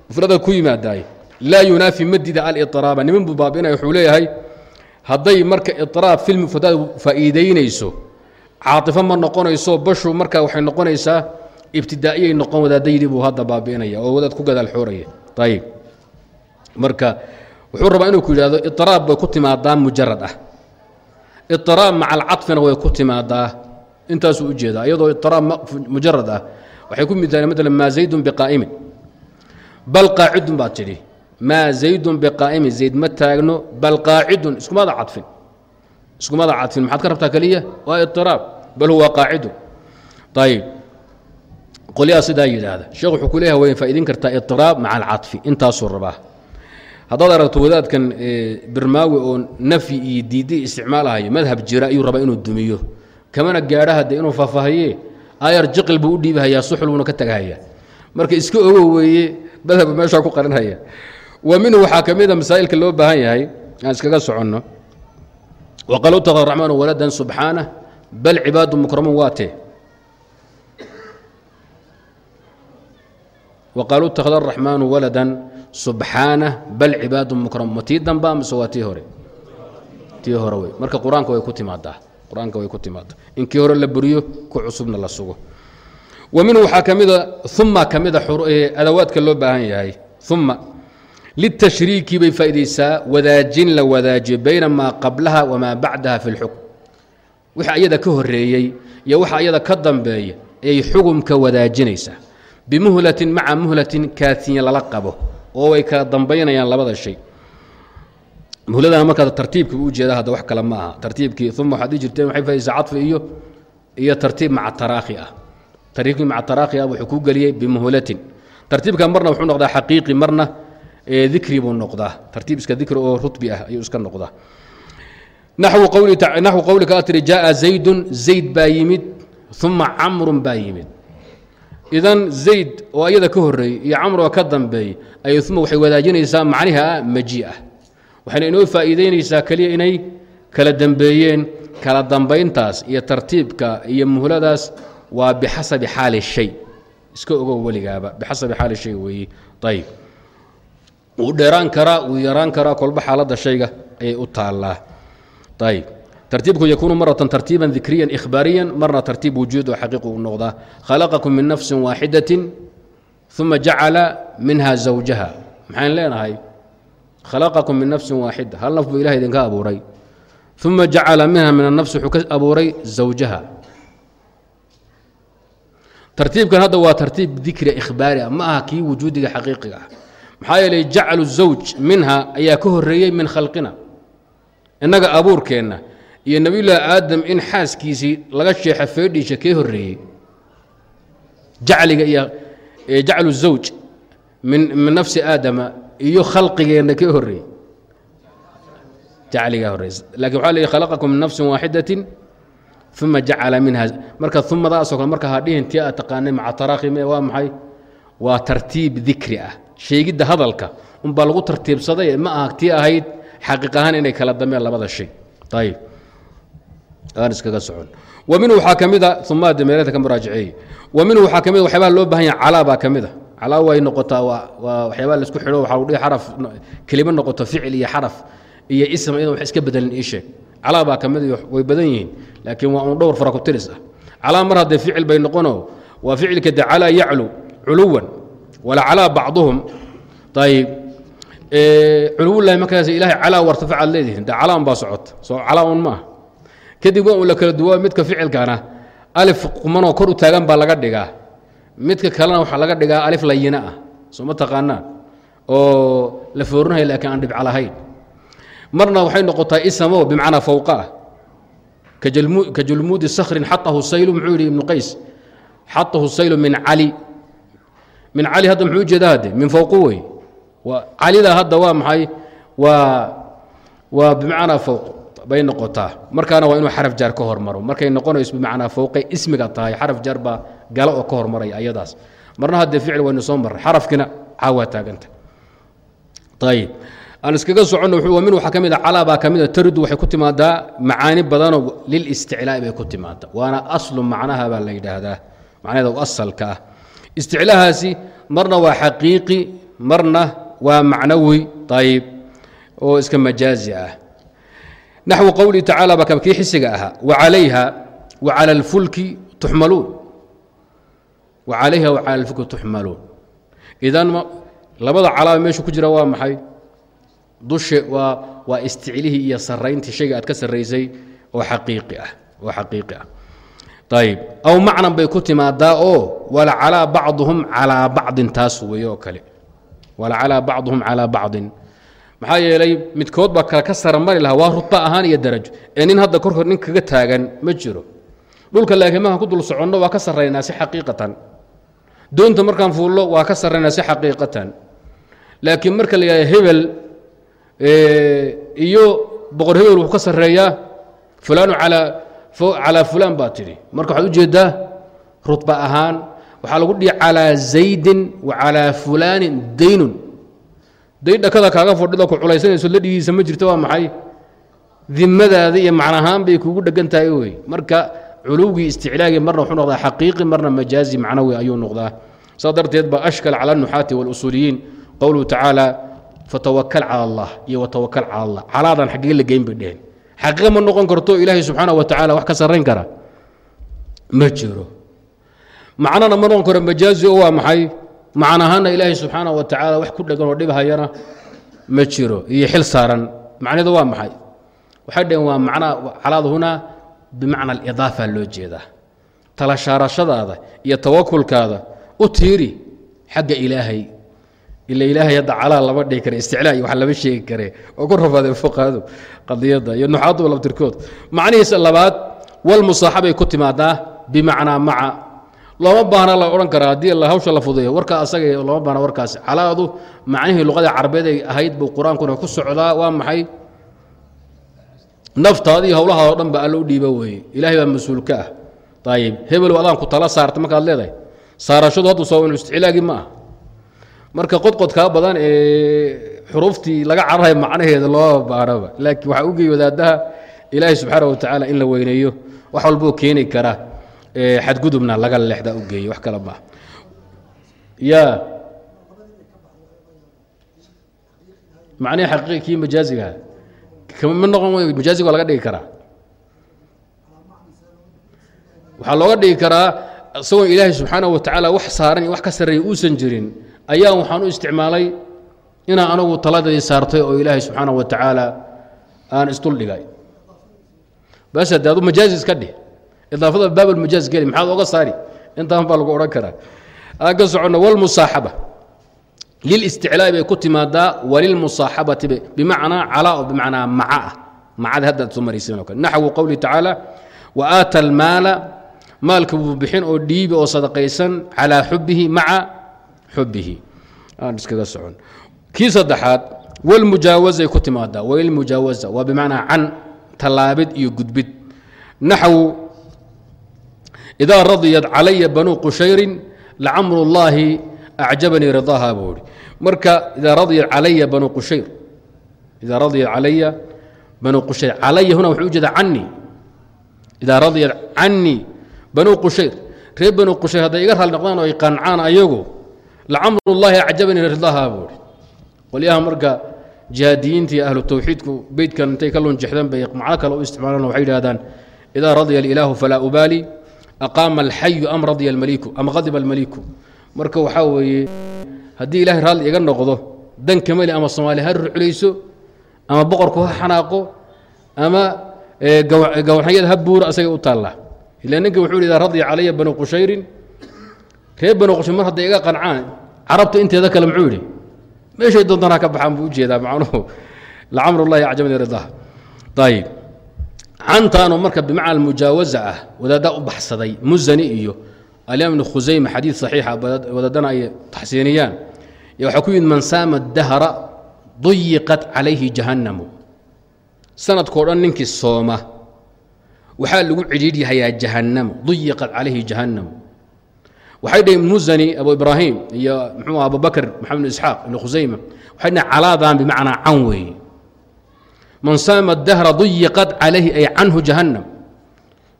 [SPEAKER 1] mufradada ku yimaadaay laa yunaafi madida aliطraaba niman buu baabinaya wuxuu leeyahay hadday marka iطraab fi lmufradaat faa'iidaynayso caaطifo ma noqonayso bashu marka waxay noqonaysaa ibtidaa'iyay noqon wadaadaydi buu hadda baabi'inaya oo wadaad ku gadaal xooraya ayib marka wuxuu rabaa inuu ku yidhahdo iطraab bay ku timaadaa mujarad ah iطraab maca alcaطfina way ku timaadaa intaasuu ujeedaa iyadoo iطraab mujarad ah waxay ku midtahay mala maa zaydun biqaa'imin bal qaacidun baad tidhi maa zaydun biqaa'imin zayd ma taagno bal qaacidun iskumada cadfin iskumada cadfin maxaad ka rabtaa keliya waa iiraab bal huwa qaacidu. Ayb qolyaha sidaa yidhaahda sheekh wuxuu kuleeyaha way faaidin kartaa iiraab maca alcaطfi intaasuu rabaa. Haddaad aragto wadaadkan birmaawi oo nafyi iyo diiddi isticmaalahayo madhab jira ayuu rabaa inuu dumiyo. Kamana gaadha hadde inuu faahfaahayee ayar jiqil buu u dhiibahayaa suxul buuna ka tagahayaa marka iska ogo weeye madhaba meeshaa ku qarinhaya. Wa minhu waxaa ka mida ah masaa'ilka loo baahan yahay aan iskaga soconno waqalu takhada raxmaanu waladan subxaanah bal cibaadu mukramuun waa tee. Waqaaluu araxmaanu waladan subxaanah bal cibaadu mukramuun ma tii damba mise waa tii hore? Tii hore wey. Marka qur'aanka way ku timaadaa. Qur'aanka way ku timaadaa. In kii hore la buriyo ku cusubna la sugo. Wa minhu waxaa ka mida uma ka mida adawaadka loo baahan yahay. Uma litashriiki bay faa'iidaysaa wadaajin la wadaajiyo bayna maa qablaha wamaa bacdaha fi lxukm waxa iyada ka horeeyey iyo waxa iyada ka dambeeya ayay xugumka wadaajinaysaa bimuhlatin maca muhlatin kaatinya lala qabo oo way kala dambaynayaan labada shay muhladana markaa tartiibkii u ujeeda hadda wax kale ma aha tartiibkii uma waxaad ii waxay fahaysaa cadfi iyo iyo tartiib maca taraakhi ah tartiibkii maca taraakhi ah wuxuu ku geliyey bimuhlatin tartiibka marna wuxuu noqdaa xaqiiqi marna dikri buu noqdaa. Tartiib iska dikri oo rutbi ah ayuu iska noqdaa. Naxwu qawlika aad tiri jaaa zaydun zayd baa yimid uma camrun baa yimid. Idan zayd oo ayada ka horeeyey iyo camr oo ka dambeeyey ay uma waxay wadaajinaysaa macniha maji ah waxayna inoo faa'iidaynaysaa keliya inay kala dembeeyeen kala dambayntaas iyo tartiibka iyo muhladaas waa bixasabi xaali shay. Iska ogow weligaaba bixasabi xaali shay weeye ayib wuu dheeraan karaa wuu yaraan karaa kolba xaaladda shayga ayay u taallaa ayib tartiibku yakuunu maratan tartiiban dikriyan ikhbaariyan marna tartiib wujuud oo xaqiiqi u noqdaa khalaqakum min nafsin waaxidatin uma jacala minha zawjaha. Maxayn leenahay? Khalaqakum min nafsin waaxida hal naf buu ilaha idinka abuuray. Uma jacala minha min anafsi wuxuu ka abuuray zawjaha. Tartiibkan hadda waa tartiib dikri ikhbaari ah. Ma aha kii wujuudiga xaqiiqiga ah maxaa yeelay jaclu zawj minha ayaa ka horeeyey min khalqina innaga abuurkeenna. Iyo nebiyullaahi aadam in xaaskiisii laga sheexa feedhiisha kee horeeyey jacliga iyo jaclu zawj min min nafsi aadama iyo khalqigeenna kee horeeyey jacligaa horeysa laakiin waxaa leeyi khalaqakum min nafsin waaxidatin uma jacala minha. Marka umadaasoo kale marka hadhihin aad taqaanay maca taraakime waa maxay? Waa tartiib dikri ah sheegidda hadalka unbaa lagu tartiibsaday ma tii ahayd xaqiiq ahaan inay kala dameen labada shay. Ayib aan iskaga socon. Wa waxaa ka mid a umaada meelada ka muraajaceeye wa waxaa ka waxyaabaha loo baahan yahay calaa baa ka mid a. Calaa way noqotaa waa waxyaabaha la isku xidho waxaa udhihi xaraf kelimo noqoto ficil iyo xaraf iyo ism iyadan wax iska bedelin ii sheeg. Calaa baa ka mid way badan yihiin laakiin waa un dhowr fara ku tiris ah. Calaa mar haddee ficil bay noqono waa ficilka de calaa yaclu culuwan wala calaa bacduhum ayib culuwullahi markaas ilahay calaa wartafac aad leedihiin. De calaa un baa socota soo calaa un maaha. Kadib waa un la kala duwaa midka ficilkana alif qumanoo kor u taagan baa laga dhigaa. Midka kalena waxaa laga dhigaa alif layina ah. Soo ma taqaanaa? Oo la foorinayo laakiin aan dhibca lahayn. Marna waxay noqotaa isamo bimacnaa fowqa ah. Ka julmuudi sakrin xatahu saylu muxuu yidhi ibnu qays? Xatahu saylu min cali min cali hadda muxuu u jeedaa hadde min fowqu wey calida hadda waa maxay? Waa waa bimacnaa fowq bay noqotaa. Markaana waa inuu xaraf jaar ka hormaro. Markay noqonayso bimacnaa fowqay ismiga tahay xaraf jaar baa galo oo ka hormaraya ayadaas. Marna haddee ficil waynu soo marray. Xarafkina caawaa taaganta. Ayib aan iskaga soconno min waxaa ka mid a calaa baa ka mid a taridu waxay ku timaadaa macaani badanoo lilisticlaa'i bay ku timaada waana aslu macnaha baa la yidhaahdaa. Macnaheeda asalka ah isticlaahaasi marna waa xaqiiqi marna waa macnawi ayib oo iska majaazi ah. Naxwu qowlihi tacaala baa kii xisiga ahaa wacalayha wacala alfulki tuxmaluun. Wacalayha wacala alfulki tuxmaluun. Idan labada calaama meeshu ku jira waa maxay? Dushe waa waa isticlihii iyo sarayntii shayga aad ka sarraysay oo xaqiiqi ah oo xaqiiqi ah ayib aw macnan bay ku timaadaa oo walacalaa bacduhum calaa bacdin taas weeye oo kale walacalaa bacduhum calaa bacdin maxaa yeelay midkood baa kale ka saramari lahaa waa rudba ahaan iyo darajo ee nin hadda korkor nin kaga taagan ma jiro dhulka laakiin markaan ku dul soconno waa ka sarraynaa si xaqiiqatan doonta markaan fuullo waa ka sarraynaa si xaqiiqatan laakiin marka la yidhahdo hebel iyo boqor hebel wuxuu ka sarreeyaa fulaanu calaa calaa fulaan baa tidhi. Marka waxaad ujeeddaa rudba ahaan waxaa lagu dhihi calaa zaydin wa fulaanin daynun. Dayn dhakada kaaga fadhido ku culaysanayso la dhigiisa ma jirto waa maxay? Dimadaada iyo macnahaan bay kugu dhegan tahay wey. Marka culuwgii isticlaagii marna wuxuu noqdaa xaqiiqi marna majaazi macnawi ayuu noqdaa. Saa darteed ba ashkal cala anuxaati walusuuliyiin qowluhu tacaala fatawakal cala allah iyo watawakal cala allah calaadan xaggee la geyn bay dheheen xaqiiqa ma noqon karto ilaahay subxaana wa tacala wax ka sarrayn kara? Ma jiro. Macnana ma noqon karo majaazi oo waa maxay? Macnahaana ilaahay subxaana wa tacaala wax ku dhegan oo dhibhayana ma jiro. Iyo xil saaran. Macnaheedu waa maxay? Waxay dhaheen waa macnaa calaad hunaa bimacna alidaafa loo jeedaa tala iyo tawakulkaada u tiiri xagga ilaahay ila ilaahay hadda calaa lama dhihi kare isticlaa iyo wax lama sheegi kare. Oo ku rafaadeen fuqahadu qadiyadda iyo nuxaadu labtirkood macnihiisa labaad walmusaaxabay ku timaadaa bimacnaa maca. Looma baahna la odhan karaa haddii hawsha la fudeeyo warka asaga looma baahna warkaasi calaadu macnihii luqada carabeed ay ahayd buu qur'aankuna ku socdaa waa maxay? Naftaadii howlahaado dhan ba alla u dhiiba weeye. Ilaahay baa mas'uul ka ah. Ayib hebel adaan ku tala saarta markaad leedahay. Saarashadu haddu soo isticlaagii ma ah marka qodqodkaa badan ee xuruuftii laga cararayo macnaheeda looma baanaba laakiin waxaa ugeey wadaadaha ilaahay subxaana wa tacaala in la weyneeyo wax walboo keeni kara xadgudubna laga leexdaa u geeyey wax kale maaha ya macnihii xaqiiqi kii majaazigaha ma noqon majaaziga waa laga dhigi karaa. Waxaa looga dhigi karaa isagoon ilaahay subxaana wa tacaala wax saaran iyo wax ka sarreeya uusan jirin ayaa waxaan u isticmaalay inaan anagu taladii saartay oo ilaahay subxaana wa tacaala aan isduldhigay bas de adu majaazi iska dhih idaafada baabulmajaaz geli maxaad oga saari? Intaan baa lagu odhan karaa. Aan ka soconno walmusaaxaba lilisticlaa'i bay ku timaadaa walilmusaaxabati bimacnaa calaa oo bimacnaa maca ah. Macada hadda ad soo maraysan o kale. Naxwu qowlihi tacaala wa aata almaala maalka buu bixin oo dhiibi oo sadaqaysan calaa xubbihi maca xubbihi. Aan iskaga socon. Kii saddexaad walmujaawazay ku timaadaa. Walilmujaawaza waa bimacnaa can tallaabid iyo gudbid. Naxwu idaa radiyat calaya banuu qushayrin lacamru llaahi acjabanii ridaaha buu ihi marka idaa radiyat calaya banuu qushayr idaa radiyat calaya banuu qushayr. Calaya huna wuxuu ujeeda canii idaa radiyat canii banuu qushayr. Reer banuu qushayr hadday iga raali noqdaan oo ay qancaan ayagu lacamru llaahi acjabanii ridaaha buu ihi qolyaha marka jihaadiyiinta iyo ahlu tawxiidku beydkan intay ka lunjexdeen bay macno kale u isticmaalaan waxay yidhahdaan idaa radiya alilaahu falaa ubaali aqaama alxayu am radiya almaliku am qadiba almaliku marka waxaa weeye haddii ilaahay raalli iga noqdo dan kameli ama soomaali ha ruculayso ama boqorku ha xanaaqo ama gawaxyada ha buuro asagay u taallaa ila ninka wuxuu yidhi idaa radiya calaya banu qushayrin reer banu qushayr mar hadday iga qancaan carabta inteeda kale muxuu yidhi meeshay doontaan ha ka baxaan buu u jeedaa macnuhu lacamrullahi acjabani ridaha ayib cantaanu marka bimacna mujaawaza ah wadaaddaa u baxsaday musani iyo alimaam khusayma xadiid saxiixa wadaadana ay taxsiiniyaan. Waxaa ku yimid man saama dahra duyiqat calayhi jahannamu. Sanadkao dhan ninkii sooma waxaa lagu cidhiidhyahayaa jahanamo duyiqat calayhi jahannamu waxay dhaheen musani abu ibraahim iyo mxuu abubakr maxamed isxaaq ibn khusayma waxay dhaheen calaadan bimacnaa can weeye. Man saama dahra duyiqat calayhi ay canhu jahannam.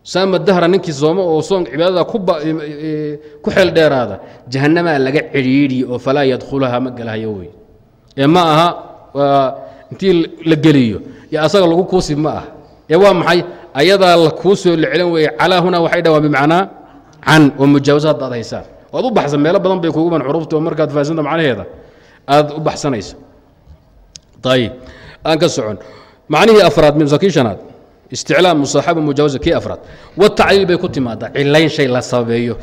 [SPEAKER 1] Saama dahra ninkii sooma oo soon cibaadada ku xeel dheeraada jahannamaa laga cidhiidhiye oo falaa yadkhulaha ma gelahayo wey ee ma aha intii la geliyo. Yo asaga lagu kuusi ma ah ee waa maxay? Ayadaa la soo lecelin weeye. Calaa hunaa waxay dhawaan bimacnaa can oo mujaawasa haddaad haysaan waad u baxsan meelo badan bay kuguban xuruufta oo markaad fahansanta macnaheeda aad u baxsanaysa ayib aan ka socon. Macnihii afraad kii shanaad isticlaam musaaxaba mujaawaza kii afraad. Watacliil bay ku timaadaa cilayn shay la sababeeyo.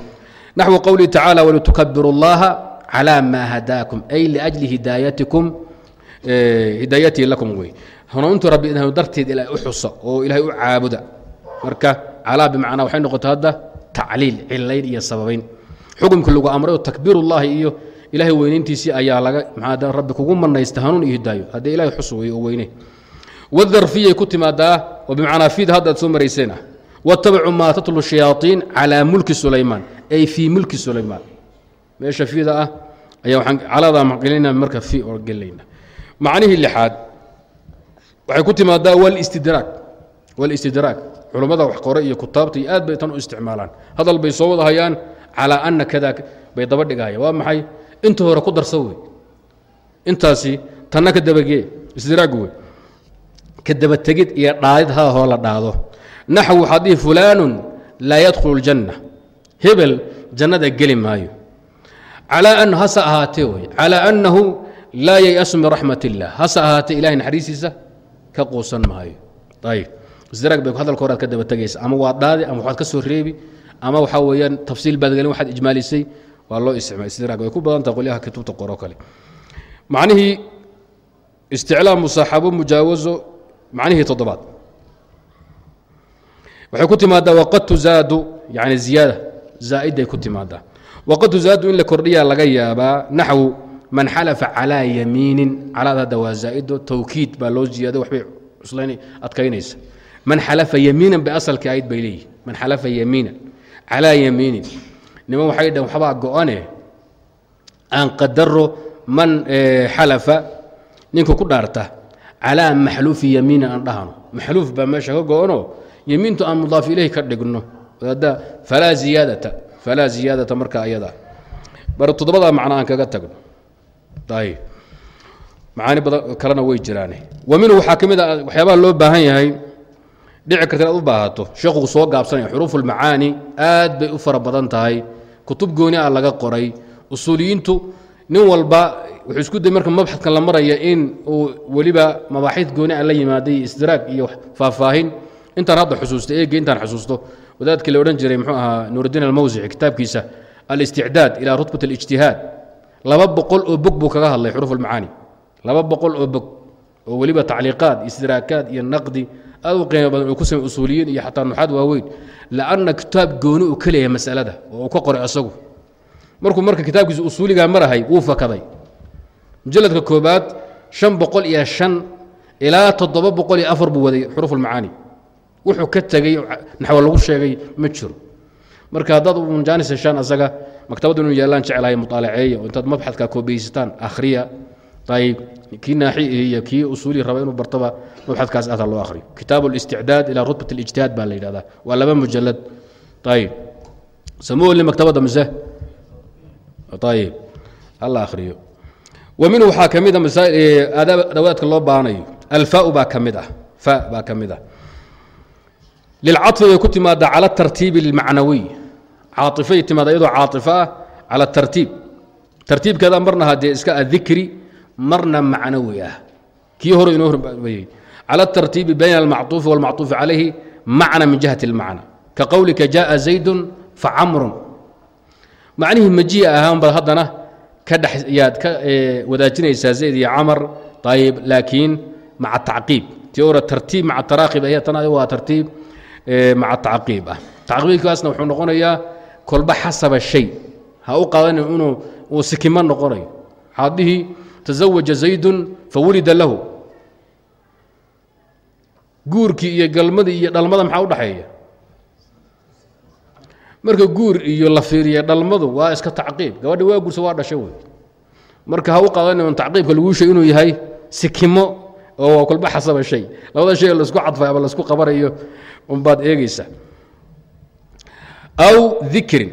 [SPEAKER 1] Naxwu qowlihi tacaala walitukabiru اllaha calى ma hadaakum ay liajli hidaayatikum hidaayatihi lakum wey. Hanuuntu rabbi darteed ilahay u xusa oo ilahay u caabuda. Marka calaa bimacnaa waxay noqotay hadda tacliil cilayn iyo sababayn. Xukumkii lagu amray oo takbiir ullahi iyo ilahay weynayntiisii ayaa laga maxaa rabbi kugu manaysta hanuun iyo hidaayo. Haddee ilahay xus wey oo weyne. Wadarfiyay ku timaadaa oo bimacnaa fiid hadda soo marayseen watabacuu maa tatlu shayaaiin calaa mulki sulaymaan ay fii mulki sulaymaan. Meesha fiida ah ayaa waxaan caladaa maqlinayna marka fi oo gelayna macnihii lixaad waxay ku timaadaa walistidraag walistidraag culummada wax qore iyo kutaabta iyo aad bay tan u isticmaalaan. Hadal bay soo wada hayaan calaa ana kada bay daba dhigahayaan waa maxay? Inta hore ku darso wey. Intaasi tanna ka dabagee istidraag wey. Ka dabategid iyo dhaadid hadahoo la dhaado. Naxw waxaad dhihi laa yadkhulu اljanna hebel jannada geli maayo. Calaa an hase ahaatee wey. Calaa annahu laa yayasu min raxmat illah hase ahaatee ilahay naxariistiisa ka quusan maayo. Ayib isdiraag bay hadalka horaad ka daba tegaysa ama waad dhaadi ama waxaad ka soo reebi ama waxaa weeyaan tafsiil baad gelin waxaad ijmaalisay waa loo isticmaal istidraag way ku badan tahay qolyaha kutubta qoro kale. Macnihii isticlaam musaaxabo mujaawazo macnihii toddobaad. Waxay ku timaadaa waqad tuzaadu yani ziyaada zaa'iday ku timaadaa. Waqad tuzaadu in la kordhiyaa laga yaabaa naxwu man xalafa calaa yamiinin calaad hadda waa zaa'ido tawkiid baa loo ziyaado waxbay cuslayn adkaynaysa man xalafa yamiinan bay asalkii ahayd bay leeyihi man xalafa yamiinan calaa yamiinin. Niman waxay dhaheen waxbaa go-ane aan qadaro man xalafa ninka ku dhaarta. Calaa maxluufi yamiinin aan dhahano maxluuf baa meesha ka go-ano? Yemiintu aan mudaaf ileyhi ka dhigno. Falaa ziyaadata falaa ziyaadata marka ayada. Bar toddobadaa macno aan kaga tagno. Ayib macaani badan kalena way jiraane. Wa waxaa ka mid a waxyaabaha loo baahan yahay dhici karta inaad u baahato. Sheekhu soo gaabsanaya xuruufulmacaani aad bay u fara badan tahay. Kutub gooni ah laga qoray. Usuuliyiintu nin walba wuxuu isku day marka mabxadkan la maraya in uu weliba mabaaxiid gooni ah la yimaaday istidraag iyo faahfaahin. Intaan hadda xusuusto eege intaan xusuusto wadaadkii la odhan jiray muxuu ahaa nuurudiin almawsici kitaabkiisa alisticdaad ilaa rutbat alijtihaad. Laba boqol oo bog buu kaga hadlay xuruuf almacaani laba boqol oo bog oo weliba tacliiqaad istidraakaad iyo naqdi aad u qiimo badan ku samey usuuliyiin iyo xataa nuxaad waaweyn laanna kitaab gooni uu ka leeyahay masalada oo uu ka qoray asagu. Markuu marka kitaabkiisa usuuligaa marahay wuu fakaday. Mujaladka koobaad shan boqol iyo shan ilaa toddoba boqol iyo afar buu waday xuruuf almacaani wuxuu ka tegey naxwo lagu sheegay ma jiro. Marka haddaad munjaanis heshaan asaga maktabaddu inuu yaallaan jeclahay muطaalaceeya intaad mabxadka koobeysataan akhriya ayib kii naaxi iyo kii usuuli raba inuu bartaba mabxadkaas aad ha loo akhriyo kitaab اlisticdaad ilaa rutbat اlijtihaad baa la yidhahdaa waa laba mujalad ayib samooli maktabadda mise ayib hala akhriyo wa minhu waxaa ka mid a adawaadka loo baanayo alfaau baa ka mid ah fa baa ka mid ah lilcaطfi bay ku timaadaa cala tartiibi اlmacnawiy caaifay timaada iyadoo caaifo ah cala tartiib tartiibkeeda marna hadee iska adikri marna macnawi ah kii hore inoo horbayey cala tartiibi bayna almacطuufi wاlmacطuufi calayhi macna min jihati اlmacna ka qowlika jaءa zaydun facamrun macnihii majiya ahaan baad haddana ka dhex yaad ka wadaajinaysaa zayd iyo camar ayib laakiin maca tacqiib tii hore tartiib maca taraakib ayaa tan waa tartiib maca tacqiib ah tacqiibkaasna wuxuu noqonayaa kolba xasaba shay ha u qaadanin inuu uu sikimo noqonayo waxaad dhihi tazawaja zaydun fawulida lahu guurkii iyo galmadii iyo dhalmada maxaa udhaxeeya marka guur iyo la fiiriya dhalmadu waa iska tacqiib gabadhi waa guursa waa dhasho wey marka ha u qaadanin tacqiibka laguu sheeg inuu yahay sikimo oo kolba xasaba shay labada shay la isku cadfay ama la isku qabanayo unbaad eegeysa aw dikrin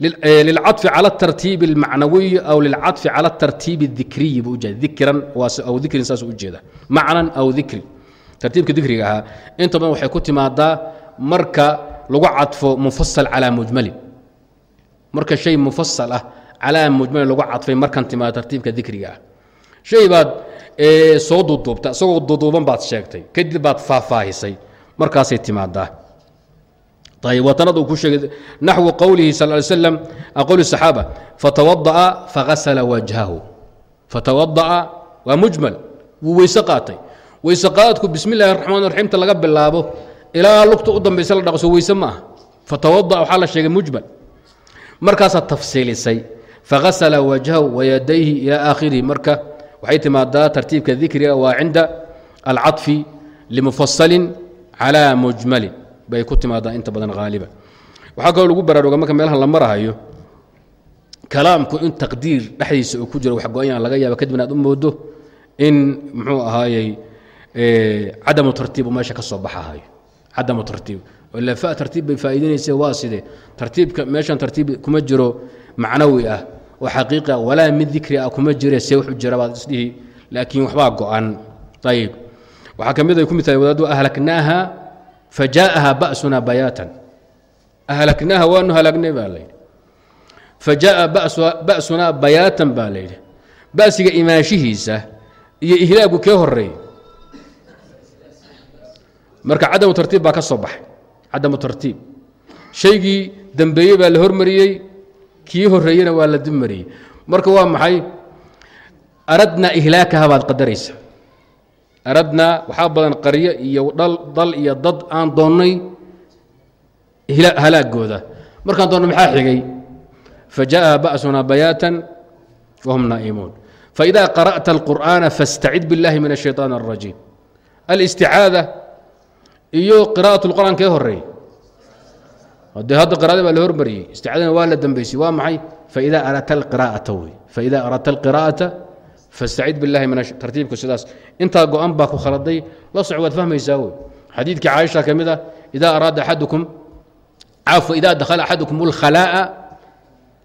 [SPEAKER 1] lilcaطfi calى الtartiib اlmacnawiyi aw lilcaطfi calى الtartiib الdikriyi buu ujeeda dikran aw dikrin saas ujeeda macnan aw dikri tartiibka dikriga ahaa inta badan waxay ku timaadaa marka lagu cadfo mufasal calaa mujmalin marka shay mufasal ah calaa mujmalin lagu cadfay markan timaado tartiibka dikriga ah shay baad soo duuduubta isagoo duuduuban baad sheegtay kadib baad faahfaahisay markaasay timaadaa tnad ku sheegay naxwu qowlihi sal l slam qowli saxaaba fatawada'a faasla wajhahu fatawada'a waa mujmal wuu weyse qaatay weyse qaadadku bismi illahi raxmaan raxiimta laga bilaabo ilaa lugta u dambaysa la dhaqso weyse ma aha fatawada'a waxaa la sheegay mujmal markaasaa tafsiilisay fagasla wajhahu wayadayhi ilaa aakhirihi marka waxay timaadaa tartiibka dikriga waa cinda alcaطfi limufasalin calى mujmalin bay ku timaadaa inta badan haaliba waxaa kaloo lagu baraaruga marka meelaha la marahayo kalaamku in taqdiir dhexdiisa uu ku jiro wax go-anyaan laga yaaba kadibna aad u moodo in muxuu ahaayey cadamu tartiibu meesha ka soo baxahayo cadamu tartiib. Ila fa tartiib bay faa'iidaynaysa waa sidee tartiibka meeshan tartiib kuma jiro macnawi ah. Oo xaqiiqi ah walaa mid dikri ah kuma jire see wuxuu jira baad isdhihi laakiin waxbaa go-an. Ayib waxaa ka mid ay ku mitaale wadaadu ahlaknaaha fajaaءaha ba'suna bayaatan ahlaknaaha waanu halaagnay baa layidhi. Fajaaءa ba'sunaa bayaatan baa layidhi. Ba'siga imaanshihiisa iyo ihlaagu kee horeey marka cadamu tartiib baa ka soo baxay. Cadamu tartiib. Shaygii dembeeyey baa la hormariyey kii horeeyena waa la dibmariyey marka waa maxay? Aradnaa ihlaakaha baad qadaraysa aradnaa waxaa badan qaryo iyo dal iyo dad aan doonnay halaagooda markaan doonno maxaa xigay fajaءaha ba'sunaa bayaatan wahum naa'imuun faإida qara'ta الqur'aana faاstacid biاllahi min الشhayطaan الrajiim alisticaada iyo qira'aة اlqur'aan kee horeey de hadda qira'ada baa la hormariyey isticaadana waa la dambaysay waa maxay faida aradta اlqira'ata wey faida aradta اlqira'ata fastacid biاllahi min tartiibku sidaas intaa go-an baa ku khaladay la soc waad fahmaysaa wey xadiidkii caaisha ka mid ah idaa araada axadukum cafwa idaa dakhala axadukum اlkhalaa'a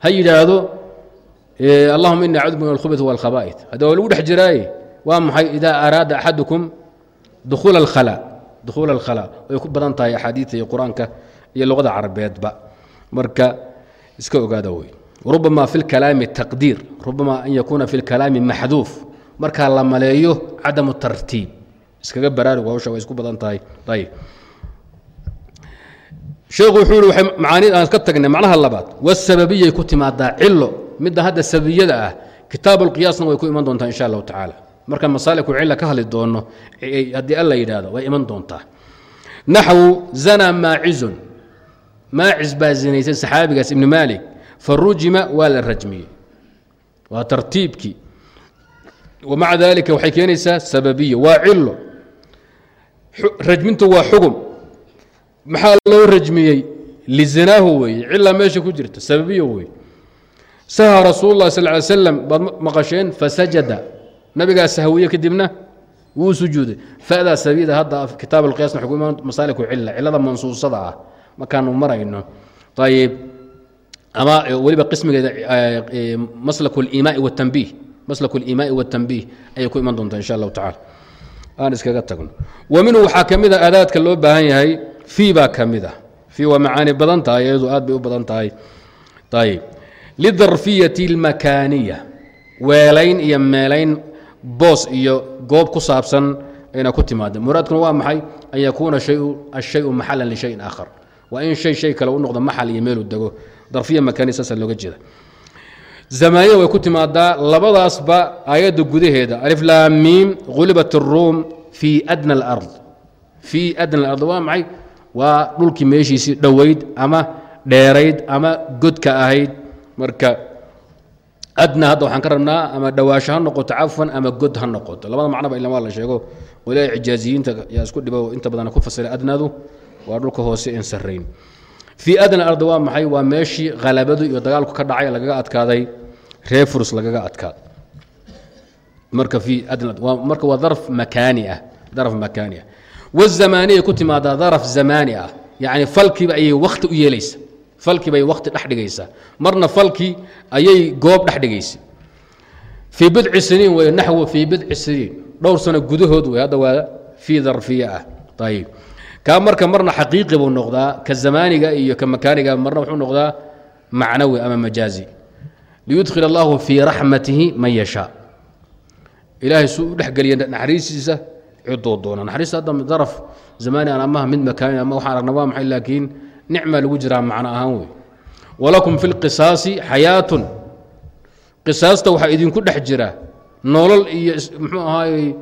[SPEAKER 1] ha yidhaahdo allahuma ini acudu min alkhubat wاlkhaba'it hadda waa lagu dhex jiraaye waa maxay idaa araada axadukum dukhuula اlkhala dukhuula اlkhala way ku badan tahay axaadiidta iyo qur-aanka iyo luqada carabeedba marka iska ogaada wey rubama fi اkalaami taqdiir rubama an yakuuna fi اlkalaami maxduuf. Markaa la maleeyo cadamu tartiib. Iskaga baraarug hawsha way isku badan tahay. Ayb sheekhu wuxuu yidhi waxay macaaniid aan ka tagnay macnaha labaad wasababiyay ku timaadaa cilo midda hadda sababiyada ah kitaab alqiyaasna way ku iman doontaa insha allahu tacaala. Markaan masaaliku cilla ka hadli doono haddii alla yidhaahdo way iman doontaa. Naxwu zanaa maacizun. Maaciz baa zinaysay saxaabigaas ibni maalik farujima waa la rajmiyey waa tartiibkii wamaca dalika waxay keenaysaa sababiya waa cilo rajmintu waa xugum maxaa loo rajmiyey lizinaahu weeye cila meesha ku jirta sababiya weeye saha rasuul sal ly slam baad maqasheen fasajada nabigaa sahwiye kadibna wuu sujuuday fadaa sabida hadda kitaab ku imaan masaaliku cila cilada mansuusada ah markaanu marayno ayib ama weliba qismigeeda maslak اlimaai wاtanbiih maslak اlimaai wاtanbiih ayay ku iman doontaa insha allahu tacala aan iskaga tagno wa minhu waxaa ka mid a aadaadka loo baahan yahay fii baa ka mid ah fii waa macaani badan tahay iyadu aad bay u badan tahay ayib lidarfiyati اlmakaaniya weelayn iyo meelayn boos iyo goob ku saabsan ayna ku timaada muraadkuna waa maxay an yakuuna ashayu maxalan lishayin aakhar waa in shay shay kale u noqdo maxal iyo meelu dego darfiya makaaniya saasa looga jeeda. Zamaaniya way ku timaadaa labadaasba aayadda gudaheeda. Aliflaamiim gulibat اruum fii adna alard fii adna alard waa maxay? Waa dhulkii meeshiisii dhoweyd ama dheerayd ama godka ahayd. Marka adna hadda waxaan ka rabnaa ama dhawaasho ha noqoto cafwan ama god ha noqoto. Labada macnoba ila waa la sheego. Waliaa cijaaziyiinta yaa isku dhibo inta badan ku fasira adnadu waa dhulka hoose en sarrayn fii adna ardi waa maxay? Waa meeshii khalabadu iyo dagaalku ka dhacay lagaga adkaaday. Reer lagaga adkaaday marka adna marka waa darf makaani ah daraf makaani ah. Wazamaaniya ku timaadaa daraf zamaani ah. Yacni falkiiba ayay wakhti u yeelaysa. Falkii bay wakti dhex dhigaysaa marna falkii ayay goob dhex dhigaysay fii bidci siniin wey naxwu fii bidci siniin. Dhowr sano gudahood wey hadda waa fii darfiya ah. Ayib kaa marka marna xaqiiqi buu noqdaa ka zamaaniga iyo ka makaaniga marna wuxuu noqdaa macnawi ama majaazi. Liyudkhil allahu fii raxmatihi man yashaa ilaahay suu u dhexgeliya naxariistiisa ciduu doona naxariista hadda daraf zamaani aan amaha mid makaani ama waxaan aragna waa maxay laakiin nicma lagu jiraa macno ahaan wey walakum fi lqisaasi xayaatun. Qisaasta waxaa idinku dhex jira nolol iyo muxuu ahaay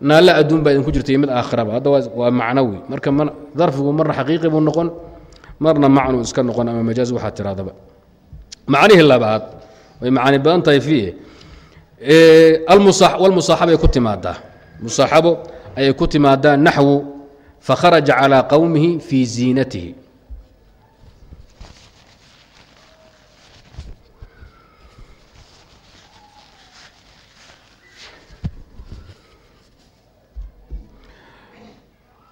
[SPEAKER 1] naalle adduun baa idinku jirta iyo mid aakhiraba. Hadda waa macnawi marka darfigu marna xaqiiqi buu noqon marna macnu iska noqon ama majaaz waxaa tirahdaba macnihii labaad way macaani badan tahay fiihi walmusaaxabay ku timaadaa. Musaaxabo ayay ku timaadaa naxwu fakharaja calىa qowmihi fii ziinatihi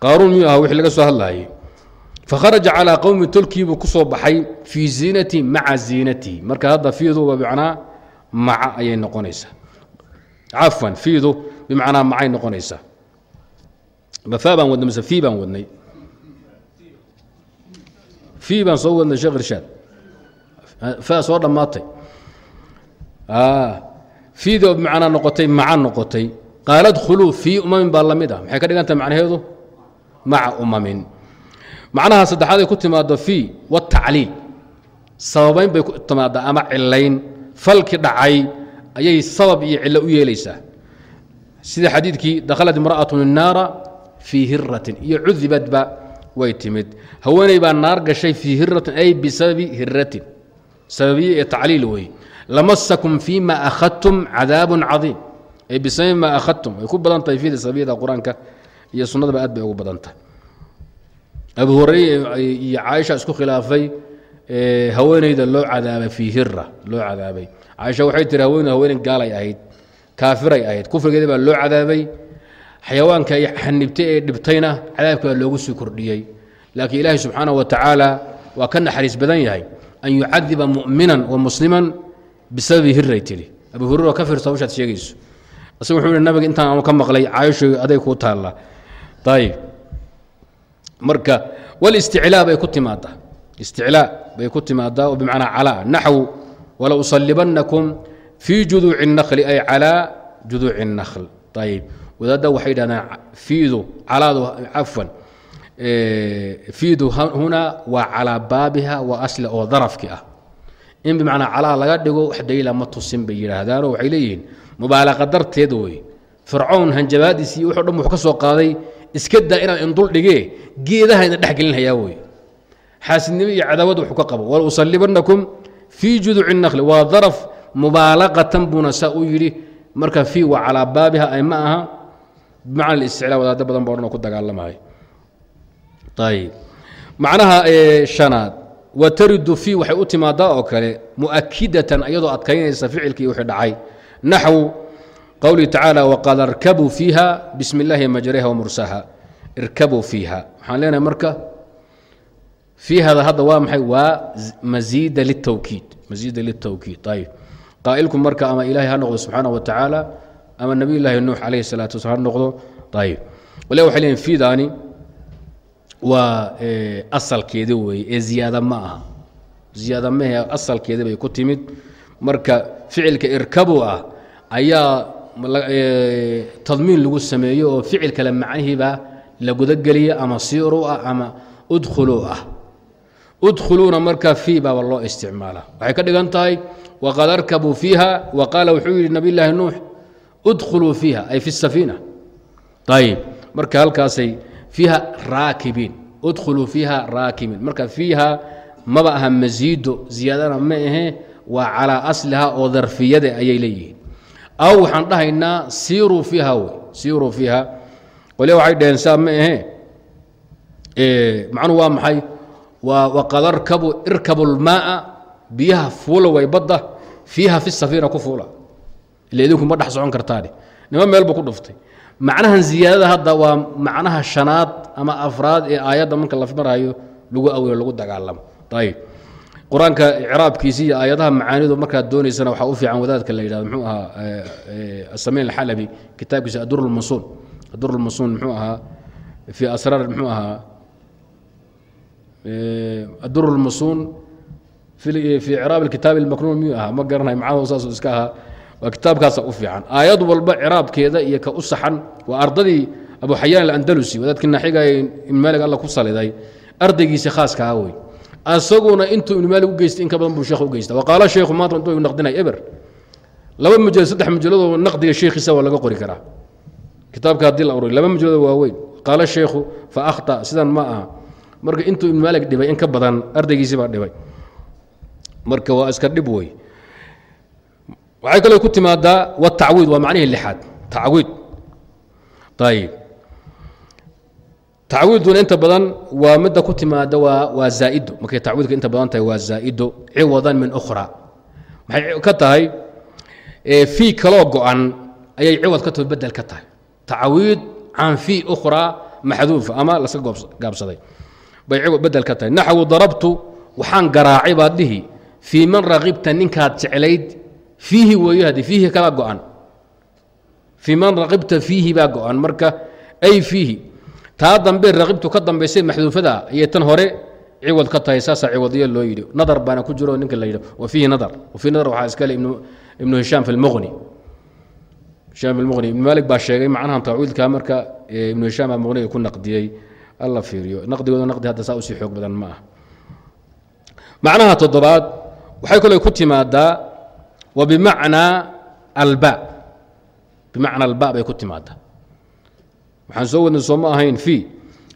[SPEAKER 1] qaaruun miyuu aha wixii laga soo hadlaayey fakharaja calىa qowmi tolkiibuu ku soo baxay fii ziinatihi maca ziinatihi marka hadda fiiduba bimacnaa maca ayay noqonaysaa. Cafwan fiidu bimacnaa macay noqonaysaa. Fa baan wadnay mise fii baan wadnay. Fii baan soo wadnay sheekh irshaad. Fa soo dhammaatay. Fiidoo bimacnaa noqotay maca noqotay. Qaala dkhuluu fii umamin baa la mid ah. Maxay ka dhigantahay macnaheedu maca umamin. Macnaha saddexaad ay ku timaado fii watacliil sababayn bay ku timaaddaa ama cilayn falki dhacay ayay sabab iyo cillo u yeelaysaa. Sida xadiidkii dakhalat imra'atu الnaara fii hiratin iyo cudibadba way timid. Haweeney baa naar gashay fii hiratin ay bisababi hiratin sababiye ee tacliil wey. Lamasakum fima akhadtum cadaabun cadiim. Ay bisababi ma akhadtum way ku badan tahay fiida sababiyada qur'aanka iyo sunnadaba aad bay ugu badan tahay abu hureyre iyo caaisha isku khilaafay haweeneyda loo cadaabay fii hira loo cadaabay. Caaisha waxay tiri haween haweeney gaalay ahayd kaafiray ahayd. Kufrigeeda baa loo cadaabay. Xayawaanka ay xanibtay ee dhibtayna cadaabka baa loogu sii kordhiyey. Laakiin ilaahi subxaanaه wa tacaala waa ka naxariis badan yahay an yucadiba mu'minan wa musliman bisababi hiray tiri abu hurera ka fiirsa hawshaad sheegayso. Isaga wuxuu yihi nabiga intaan ka maqlay caayisho aday kuu taalla ayib marka walisticlaa bay ku timaadaa isticlaa bay ku timaadaa oo bimacnaa calaa naxw wala usalibannakum fii juduuci الnakli ay calaa juduuci الnakhl ayib wadaadda waxay yidhahdaan fiidu calaadu cafwan fiidu huna waa calaa baabiha waa asli oo darafki ah in bimacnaa calaa laga dhigo wax daliila ma tusin bay yidhaahdaanoo waxay leeyihiin mubaalaqa darteed wey fircown hanjabaadiis iyo wuxuu dhan wuxuu ka soo qaaday iska daa inaan indul dhigee geedaha idin dhex gelinhayaa wey xaasidnimo iyo cadaawad wuxuu ka qabo wala usalibannakum fii juduuci الnakli waa daraf mubaalaqatan buuna saa u yidhi. Marka fii waa calaa baabiha ay ma aha bimacna isticlaa wadaado badan ba odhan oo ku dagaalamahay. Ayib macnaha shanaad wataridu fii waxay u timaadaa oo kale mu'akidatan iyadoo adkaynaysa ficilkii wixii dhacay. Naxw qowlihi tacaala waqad arkabuu fiiha bismi illaahi majreha wamursaha irkabuu fiiha waxaan leenahay marka fiihada hadda waa maxay waa masiida litowkiid masiida litowkiid ayib qaa'ilku marka ama ilaahay ha noqdo subxaana wa tacaala ama nabiy llaahi nuux calayhi salaatu wasala ha noqdo ayib wali waxay leeyihiin fiidaani waa asalkeedi weeye ee ziyaada ma aha ziyaada mahe asalkeedi bay ku timid marka ficilka irkabu ah ayaa tadmiin lagu sameeyo oo ficil kale macnihiiba la gudageliya ama siiru ah ama udkhuluu ah. Udkhuluuna marka fii baaba loo isticmaala. Waxay ka dhigan tahay waqad arkabuu fiiha wa qaala wuxuu yidhi nabiy llaahi nuux udkhuluu fiiha ay fi safiina. Ayib marka halkaasay fiiha raakibiin udkhuluu fiiha raakibiin. Marka fiiha maba aha masiido ziyaadana ma ahe waa calaa asliha oo darfiyade ayay leeyihiin aw waxaan dhahaynaa siiruu fiiha wey siiruu fiiha. Qolya waxay dhaheen saa ma ahe macnuhu waa maxay? Waa waqad arkabu irkabu lmaaa biyaha fuula way badda fiiha fi safiina ku fuula. Ila idinku ma dhex socon kartaani. Nima meel buu ku dhuftay. Macnahan ziyaadada hadda waa macnaha shanaad ama afraad ee aayadda marka la maraayo lagu awilo lagu dagaalamo. Ayb qur'aanka icraabkiisi iyo aayadaha macaanidu markaad doonaysana waxaa u fiican wadaadka la yidhahdo muxuu ahaa asamiin alxalabi kitaabkiisa adur lmasuun adur lmasuun muxuu ahaa fi asraar muxuu ahaa adur lmasuun fi icraab alkitaab almaknuun miyuu ahaa? Ma garanayo macnahu saasuu iska ahaa. Waa kitaabkaasa u fiican. Aayad walba ciraabkeeda iyo ka u saxan waa ardadii abu alandalusi. Wadaadkii naaxiga ibn alla ku saliday ardaygiisi khaaska ah asaguna intuu ibn maalig u geystay in ka badan buu sheekh u geysta waqaala sheekhu maanta intuu naqdinay eber. Laba mujalad saddex mujaladoo naqdiga sheekhiisa waa laga qori karaa. Kitaabka haddii la ururiy laba mujaladoo waaweyn qaala sheekhu fa akhta sidan ma aha. Marka intuu ibn maalig dhibay in ka badan ardaygiisii baa dhibay. Marka waa iska dhib wey waxay kaloo ku timaadaa watacwiid waa macnihii lixaad. Tacwiid. Ayib tacwiiduna inta badan waa midda ku timaada waa zaa'ido. Markay tacwiidka inta badan tahay waa zaa'ido. Ciwadan min ukhra. Maxay ka tahay? Fii kaloo go-an ayay ciwad ka tahay bedel ka tahay. Tacwiid can fii ukhraa maxduufa ama laska gaabsaday. Bay bedel ka tahay. Naxwu darabtu waxaan garaacay baad dhihi fii man raqibta ninkaad jeclayd fiihi weeye haddii fiihi kala go-an. Fii man raqibta fiihi baa go-an. Marka ay fiihi taa dambe raqibtu ka dambaysay maxduufada ayay tan hore ciwad ka tahay saasaa ciwadyo loo yidhi. Nadar baana ku jiro ninka la yidhi wa fiihi nadar. Wa fiihi nadar waxaa iskale ibnu ibnu hishaam fi hishaam fi lmuqni ibnu maalik baa sheegay macnahan tawciidka marka ibnu hishaam baa muqniga ku naqdiyey. Alla fiiriyo. Naqdigooda naqdi hadda saa u sii xoog badan ma ah macnaha toddobaad waxay kaloo ku timaadaa wa bimacnaa alba bimacna alba bay ku timaadaa waxaan soo wadnay soo ma ahayn fii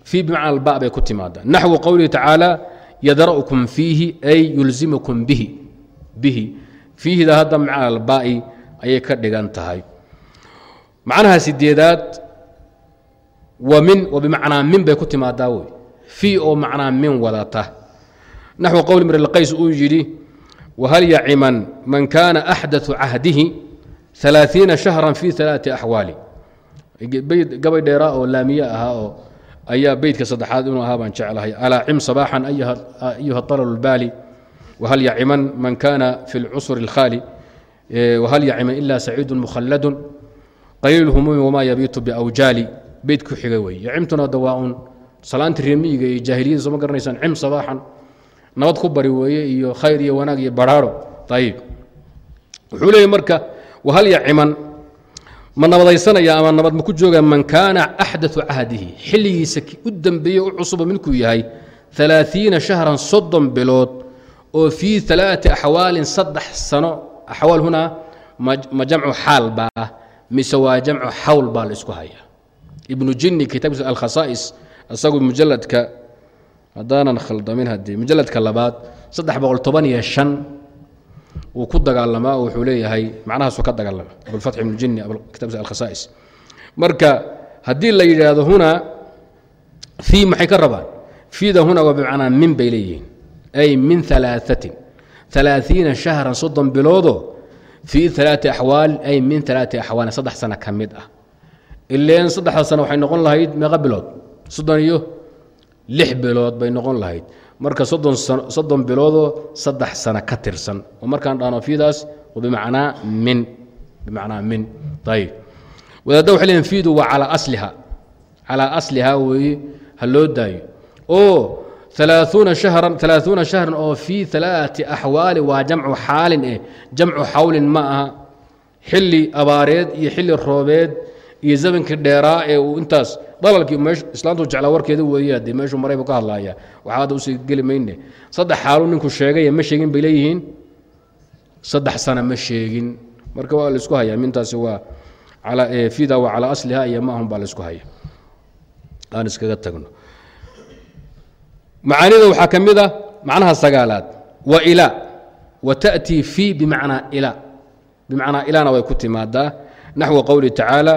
[SPEAKER 1] fii bimacna alba bay ku timaadaa naxwu qowlihi tacaala yadra'ukum fiihi ay yulzimukum bihi bihi fiihida hadda macna albaa'i ayay ka dhigan tahay macnaha sideedaad wa min wa bimacnaa min bay ku timaadaa wey fii oo macnaa min wadata naxwu qowli mirlqays uu yidhi whal yaciman man kaana axdaثu cahdihi ثalaaثiina شhahra fi ثalaaثi axwaali beyd gabay dheeraa oo laamiye ahaa oo ayaa beydka saddexaad inuu ahaa baan jeclahay alaa cim صabaaxan ayuha طall اlbaali whal yaciman man kana fi اlcusr اlkhaali whal yaciman ila saciidu mukhaladu qaliil اlhumuumi wma yabiitu bawjaali beyd ku xiga wey yacimtuna dawaa-un salaanti reemiyiga iyo jaahiliyada soo ma garanaysaan cim sabaaxan nabad ku bari weeye iyo khayr iyo wanaag iyo baraaro ayib wuxuu leeyay marka wahal yaciman ma nabadaysanaya ama nabad ma ku jooga man kaana axdau cahdihi xilligiisa u dembeeye u cusuba midkuu yahay alaaiina shahran soddon bilood oo fii alaati axwaalin saddex sano axwaal hunaa ma jamcu xaal baa ah mise waa jamcu xawl baa la hayaa. Ibnu jini kitaabkiisa alkhasaa'is isagu mujaladka haddaanan khaldamin haddii mujaladka labaad saddex boqol toban iyo shan wuu ku dagaalamaa wuxuu leeyahay macnahaasuu ka dagaalama abulfatx ibnu jini kitabkiisa alkhasaa'is. Marka haddii la yidhaahdo hunaa fii maxay ka rabaan? Fiida huna waa bimacnaa min bay leeyihiin. Ay min alaaثatin alaaثiina shahran soddon biloodoo fii alaati axwaal ay min alaati axwaalin saddex sano ka mid ah. Ileen saddexda sano waxay noqon lahayd meeqa bilood soddon iyo lix bilood bay noqon lahayd. Marka soddon biloodoo saddex sano ka tirsan. Oo markaan dhahno fiidaas bimacnaa min bimacnaa min. Ayb wadaadda waxay leeyiin fiidu waa calaa asliha. Calaa aslihaa weeye ha loo daayo. Oo alaaثuuna shahran alaauuna shahran oo fii alaaati axwaali waa jamcu xaalin eh. Jamcu xawlin ma aha. Xilli abaareed iyo xilli roobeed iyo zabankii dheeraa ee uu intaas dalalkii islaantu jeclaa warkeeda weeye haddii meeshuu maray buu ka hadlaaya waxaa hadda u sii geli mayne. Saddex xaalu ninku sheegaya ma sheegin? bay leeyihiin. Saddex sana ma sheegin. Marka waa la isku hayaa. Mintaasi waa fida waa calaa asliha iyo ma ahun baa la isku haya. Aan iskaga tagno. Macaanida waxaa ka mid a macnaha sagaalaad. Wa ilaa wa ta'tii fii bimacnaa ila. Bimacnaa ilaana way ku timaadaa. Naxwu qowlihi tacaala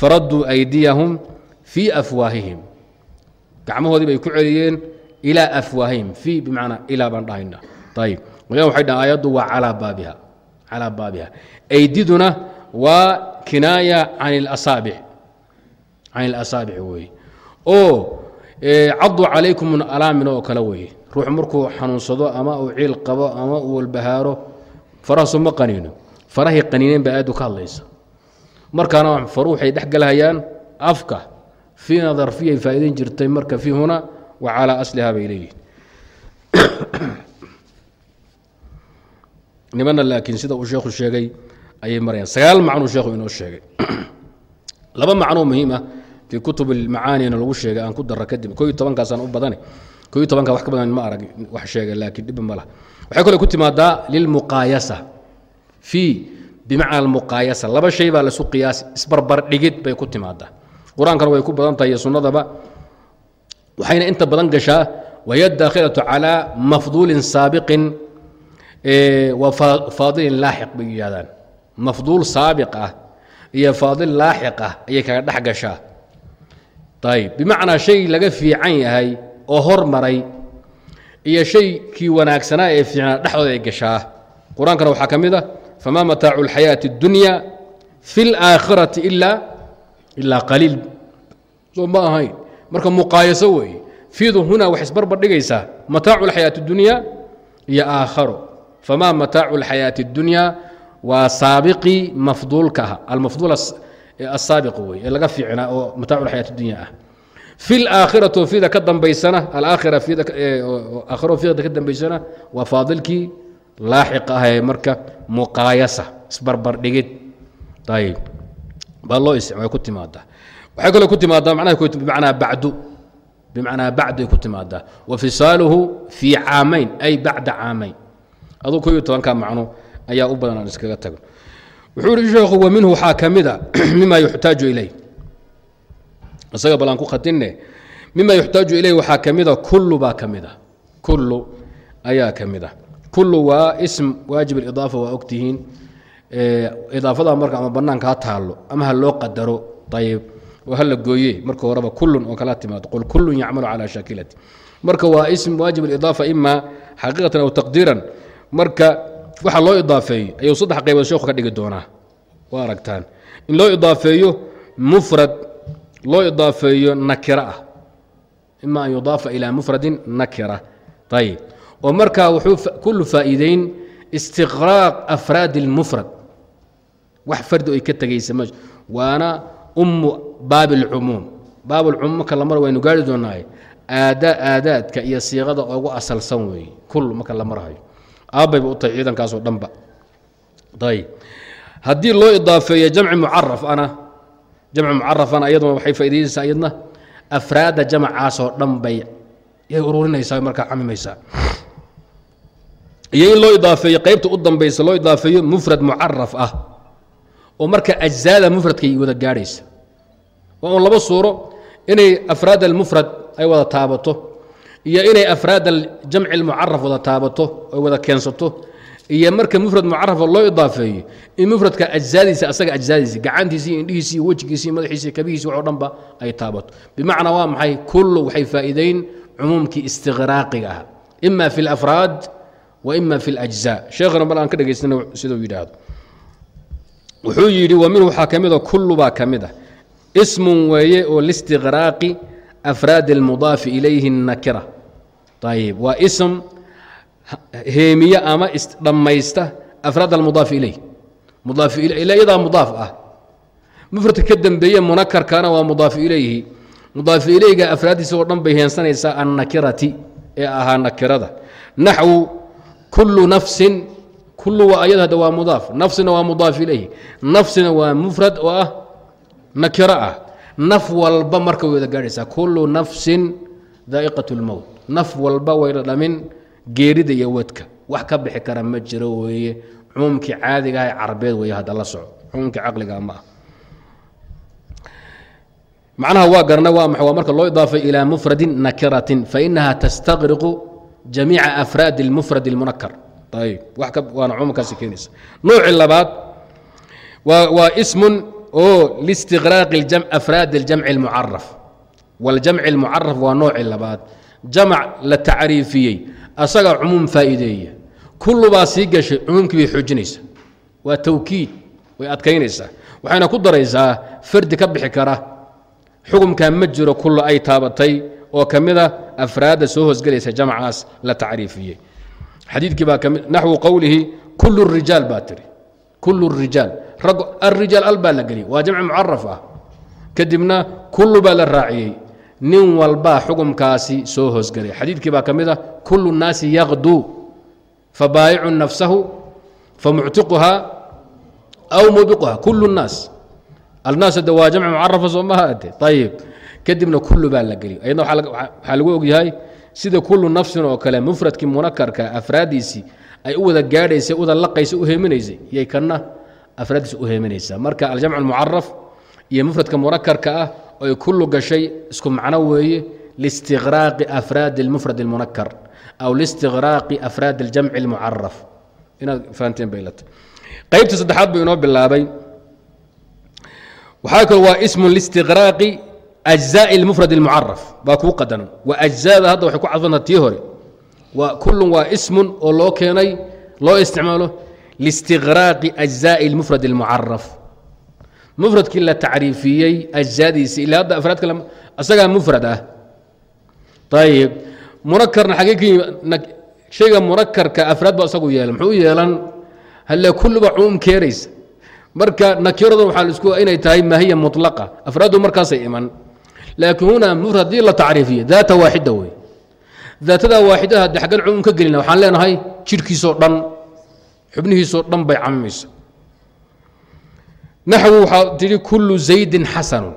[SPEAKER 1] faradduu aydiyahum fii afwaahihim. Gacmahoodii bay ku celiyeen ilaa afwaahihim. Fii bimacnaa ilaa baan dhahayna. Ayib waliba waxay dhahan aayaddu waa calaa baabiha. Calaa baabiha. Aydiduna waa kinaaya can ilasaabic can ilasaabic weeye. Oo caduu calaykum alaamin oo kale weeye. Ruux markuu xanuunsado ama uu ciil qabo ama uu walbahaaro farahasu ma qaniino. Farahii qaniineen baa aadu ka hadlaysa. Markaana faru waxay dhex galhayaan afka fiina darfiyay faa'iidayn jirtay marka fii huna wa calaa asliha bay leeyihiin nimana laakiin sida uu sheekhu sheegay ayay marayaan. Sagaal macnuu sheekhu inoo sheegay. Laba macnoo muhiim ah fii kutub ilmacaanina lagu sheegay aan ku dara kadib. Ko iyo tobankaasaan u badane ko iyo tobanka wax ka badan ma arag wax sheegay laakiin dhibba ma laha. Waxay kale ku timaadaa lilmuqaayasa fii bimacna almuqaayasa laba shay baa lasu qiyaasi isbarbardhigid bay ku timaadaa qur-aankana way ku badan tahay iyo sunnadaba waxayna inta badan gashaa wahiya daakhilatu calaa mafduulin saabiqin wa faadilin laaxiq bay yidhahdaan mafduul saabiq ah iyo faadil laaxiq ah ayay kaga dhex gashaa ayb bimacnaa shay laga fiican yahay oo hormaray iyo shay kii wanaagsanaa ee fiicnaa dhexdooda ay gashaa qur-aankana waxaa ka mid a famaa mataacu اlxayaaةi اddunya fi اlaakhirati ilaa ilaa qaliil soo ma ahayn marka muqaayaso weeye fiidu huna waxay isbarbar dhigaysaa mataacu اlxayaaةi اdunya iyo aakharo famaa mataacu اlxayaaةi اddunya waa saabiqii mafduulka ah almafduul asaabiq wey ee laga fiicnaa oo mataacu اlxayaaةi اdunya ah fi اlaakhiratu fida ka dambaysana alaakhira aakhiro fida ka dambaysana waa faadilkii laaxiq ah ee marka muqaayasa isbarbardhigid ayb baa loo isticmaal ku timaadaa waxay kaloo ku timaadaa bimacnaa bacdu. Bimacnaa bacdu ay ku timaadaa wa fisaaluhu fii caamayn ay bacda caamayn. Aduu ko iyo tobanka macno ayaa u badan aan iskaga tago. Wuxuu ihi sheekhu wa minhu waxaa ka mid a mima yuxtaaju ilay. Isaga bal ku khatinne mima yuxtaaju ilayh waxaa ka mida kullu baa ka mid a kullu ayaa ka mid a kullu waa ism waajib alidaafa waa ogtihiin idaafada marka ama banaanka ha taallo ama ha loo qadaro ayib oo ha la gooye marka horeba kullun oo kala timaado. Qul kullun yacmalu calaa shaakilati. Marka waa ism waajib alidaafa ima xaqiiqatan aw taqdiiran. Marka waxa loo idaafeeyo ayuu saddex qaybood sheekhu ka dhigi doonaa. Waa aragtaan. In loo idaafeeyo mufrad loo idaafeeyo nakira. Ah ima an yudaafa ilaa mufradin nakira. Ayib oo markaa wuxuu kullu faa'iideyn istiqraaq afraadi اlmufrad wax fardi ay ka tegaysa m waana ummu baabi اlcumuum baab اlcumuum marka la waynu gaari doonaaye aada aadaadka iyo siiqada ugu asalsan weeye kul marka la marhayo aabbayba u tahay ciidankaasoo dhanba. Ayb haddii loo idaafeeyo jamci mucaraf ana jamci mucarafana iyaduna waxay faa'idaynaysaa iyadna afraadda jamacaasoo dhan bay yay ururinaysaa markaa camimaysaa iyo in loo idaafeeyo qaybta u dambaysa loo idaafeeyo mufrad mucaraf ah oo marka ajzaada mufradkay wada gaadhaysa. Waa un laba suuro inay afraad almufrad ay wada taabato iyo inay afraad aljamci almucaraf wada taabato ay wada keensato iyo marka mufrad mucarafa loo idaafeeyo in mufradka ajzaadiisa asaga ajzaadiisa gacantiisi indhihiisi wejigiisi madaxiisi kabihiisi waxoo dhanba ay taabato. Bimacnaa waa maxay? Kullu waxay faa'iideyn cumuumkii istiqraaqiga ah ima fi alafraad wa ima fi اlajza sheekhana bal aan ka dhegaysana siduu yidhaahdo wuxuu yidhi wa minhu waxaa ka mida kullu baa ka mid ah. Ismun weeye oo listiqraaqi afraadi اlmudaafi ilayhi nakira. Ayib waa ism heemiye ama dhammaysta afraad almudaaf ilayh. Mudaaf iyadaa mudaaf ah. Mufradka ka dembeeye munakarkana waa mudaaf ilayhi. Mudaaf ilayga afraaddiisa oo dhan bay heensanaysaa annakirati ee ahaa nakirada. Naxwu kullu nafsin kullu waa ayada hadda waa mudaaf nafsina waa mudaaf ilayhi nafsina waa mufrad oo ah nakiro ah naf walba marka way wada gaadhaysaa kullu nafsin daa'iqat اlmowt naf walba wayna dhamin geerida iyo wadka wax ka bixi kara ma jiro weeye cumuumkii caadigaah ee carabeed weeye hadda la soco cumuumkii caqliga ma ah macnaha waa garna waa maxa waa marka loo idaafay ilaa mufradin nakiratin fainaha tastaqriqu jamiica afraadi اlmufrad اlmunakar ayb wax ka waana cumuumkaasi keenaysa noocii labaad waa waa ismun oo listiqraaqi afraadi اljamci اlmucaraf waاljamci اlmucaraf waa noocii labaad jamac la tacriifiyey asagaa cumuum faa'iideeya kullubaa sii gashay cumuumkii bay xoojinaysa waa tawkiid way adkaynaysaa waxayna ku daraysaa fardi ka bixi kara xukumkaa ma jiro kullu ay taabatay oo ka mida afraadda soo hoosgelaysa jamcaas la tacriifiyey xadiidkii baa kami naxwu qowlihi kul rijaal baa tiri. Kul rijaal. Rag arijaal al baa la geliyey. Waa jamci mucaraf ah. Kadibna kullu baa la raaciyey. Nin walbaa xukumkaasi soo hoosgelay xadiidkii baa ka mid ah kulu naasi yaqduu fabaayicu nafsahu famuctiquhaa aw mubiquha. Kul naas. Alnaasde waa jamci mucarafa soo maha ayib kadibna kullu baa la geliyey. Ayadna waxaa lagu ogyahay sida kulu nafsin oo kale mufradkii munakarka afraadiisii ay u wada gaadhaysay wada laqaysay u heeminaysay yay kana afraaddiisa u heeminaysaa. Marka aljamc almucaraf iyo mufradka munakarka ah oy kullu gashay isku macno weeye liistiqraaqi afraadi almufrad almunakar aw liistiqraaqi afraadi aljamci almucaraf inaad fahanteen baylata qaybta saddexaad buu inoo bilaabay. Waxaa kale waa ismun liistiqraaqi ajzaءi اlmufrad اlmucaraf baa kuu qadanan waa ajzada hadda waxay ku cadfanta tii hore waa kullun waa ismun oo loo keenay loo isticmaalo liistiqraaqi ajzaءi اlmufrad اlmucaraf mufradkii la tacriifiyey ajzadiisa ila hadda afraadka isagaa mufrad ah ayib munakarna xagee ka yimi shayga munakarka afraad ba isagu yeelan muxuu yeelan halle kulluba cumuum keenaysa marka nakiradu waxaa isku inay tahay maahiya mulaqa afraaddu markaasay iman laakiin hunaa mufrad haddii la tacriifiyo daata waaxida wey daatada waaxidada haddi xaggan cumuum ka gelina waxaan leenahay jidhkiisoo dhan xubnihiisoo dhan bay camimaysa naxwu waxaa tihi kullu zaydin xasanun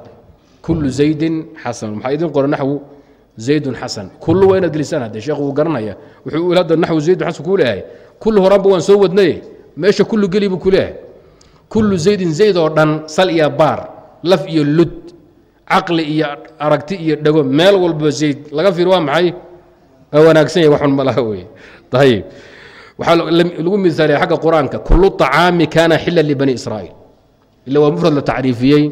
[SPEAKER 1] kullu zaydin xasanun maxaa idin qoran naxwu? Zaydun xasan. Kullu waa inaad gelisaan hadde sheekhu wuu garanaya wuxuu hadda naxwu zaydun xasan kuu leeyahay. Kullu horaanba waan soo wadnaye meesha kullu geli buu ku leeyahay. Kullu zaydin zayd oo dhan sal iyo baar laf iyo lud caqli iyo aragti iyo dhego meel walba zayd laga fiir waa maxay? Waa wanaagsan yahay waxun malaha weye ayib waxaa lagu misaaliya xagga qur'aanka. Kullu طacaami kaana xila libani israa'iil. Ila waa mufrad la tacriifiyey.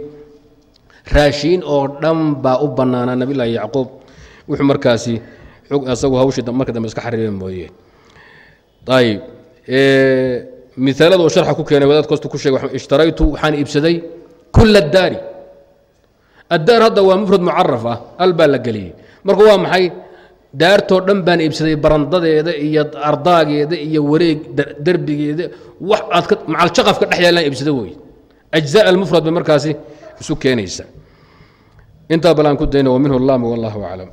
[SPEAKER 1] Raashiin oo dhan baa u bannaanaa nabilahi yacquub. Wuxuu markaasi asagu hawshii marka dambe iska xariiba mooye ayib miaalada oo sharxa ku keenay wadaad kostu ku sheegay ishtaraytu waxaan iibsaday kula addaari addaar hadda waa mufrad mucaraf ah al baa la geliyey. Marka waa maxay? Daartoo dhan baan iibsaday barandadeeda iyo ardaageeda iyo wareeg derbigeeda wax aad macalshaqafka dhex yaallaan iibsada weye ajza almufrad bay markaasi isu keenaysa intaa balaan ku dayna wa minhu lam wallahu aclam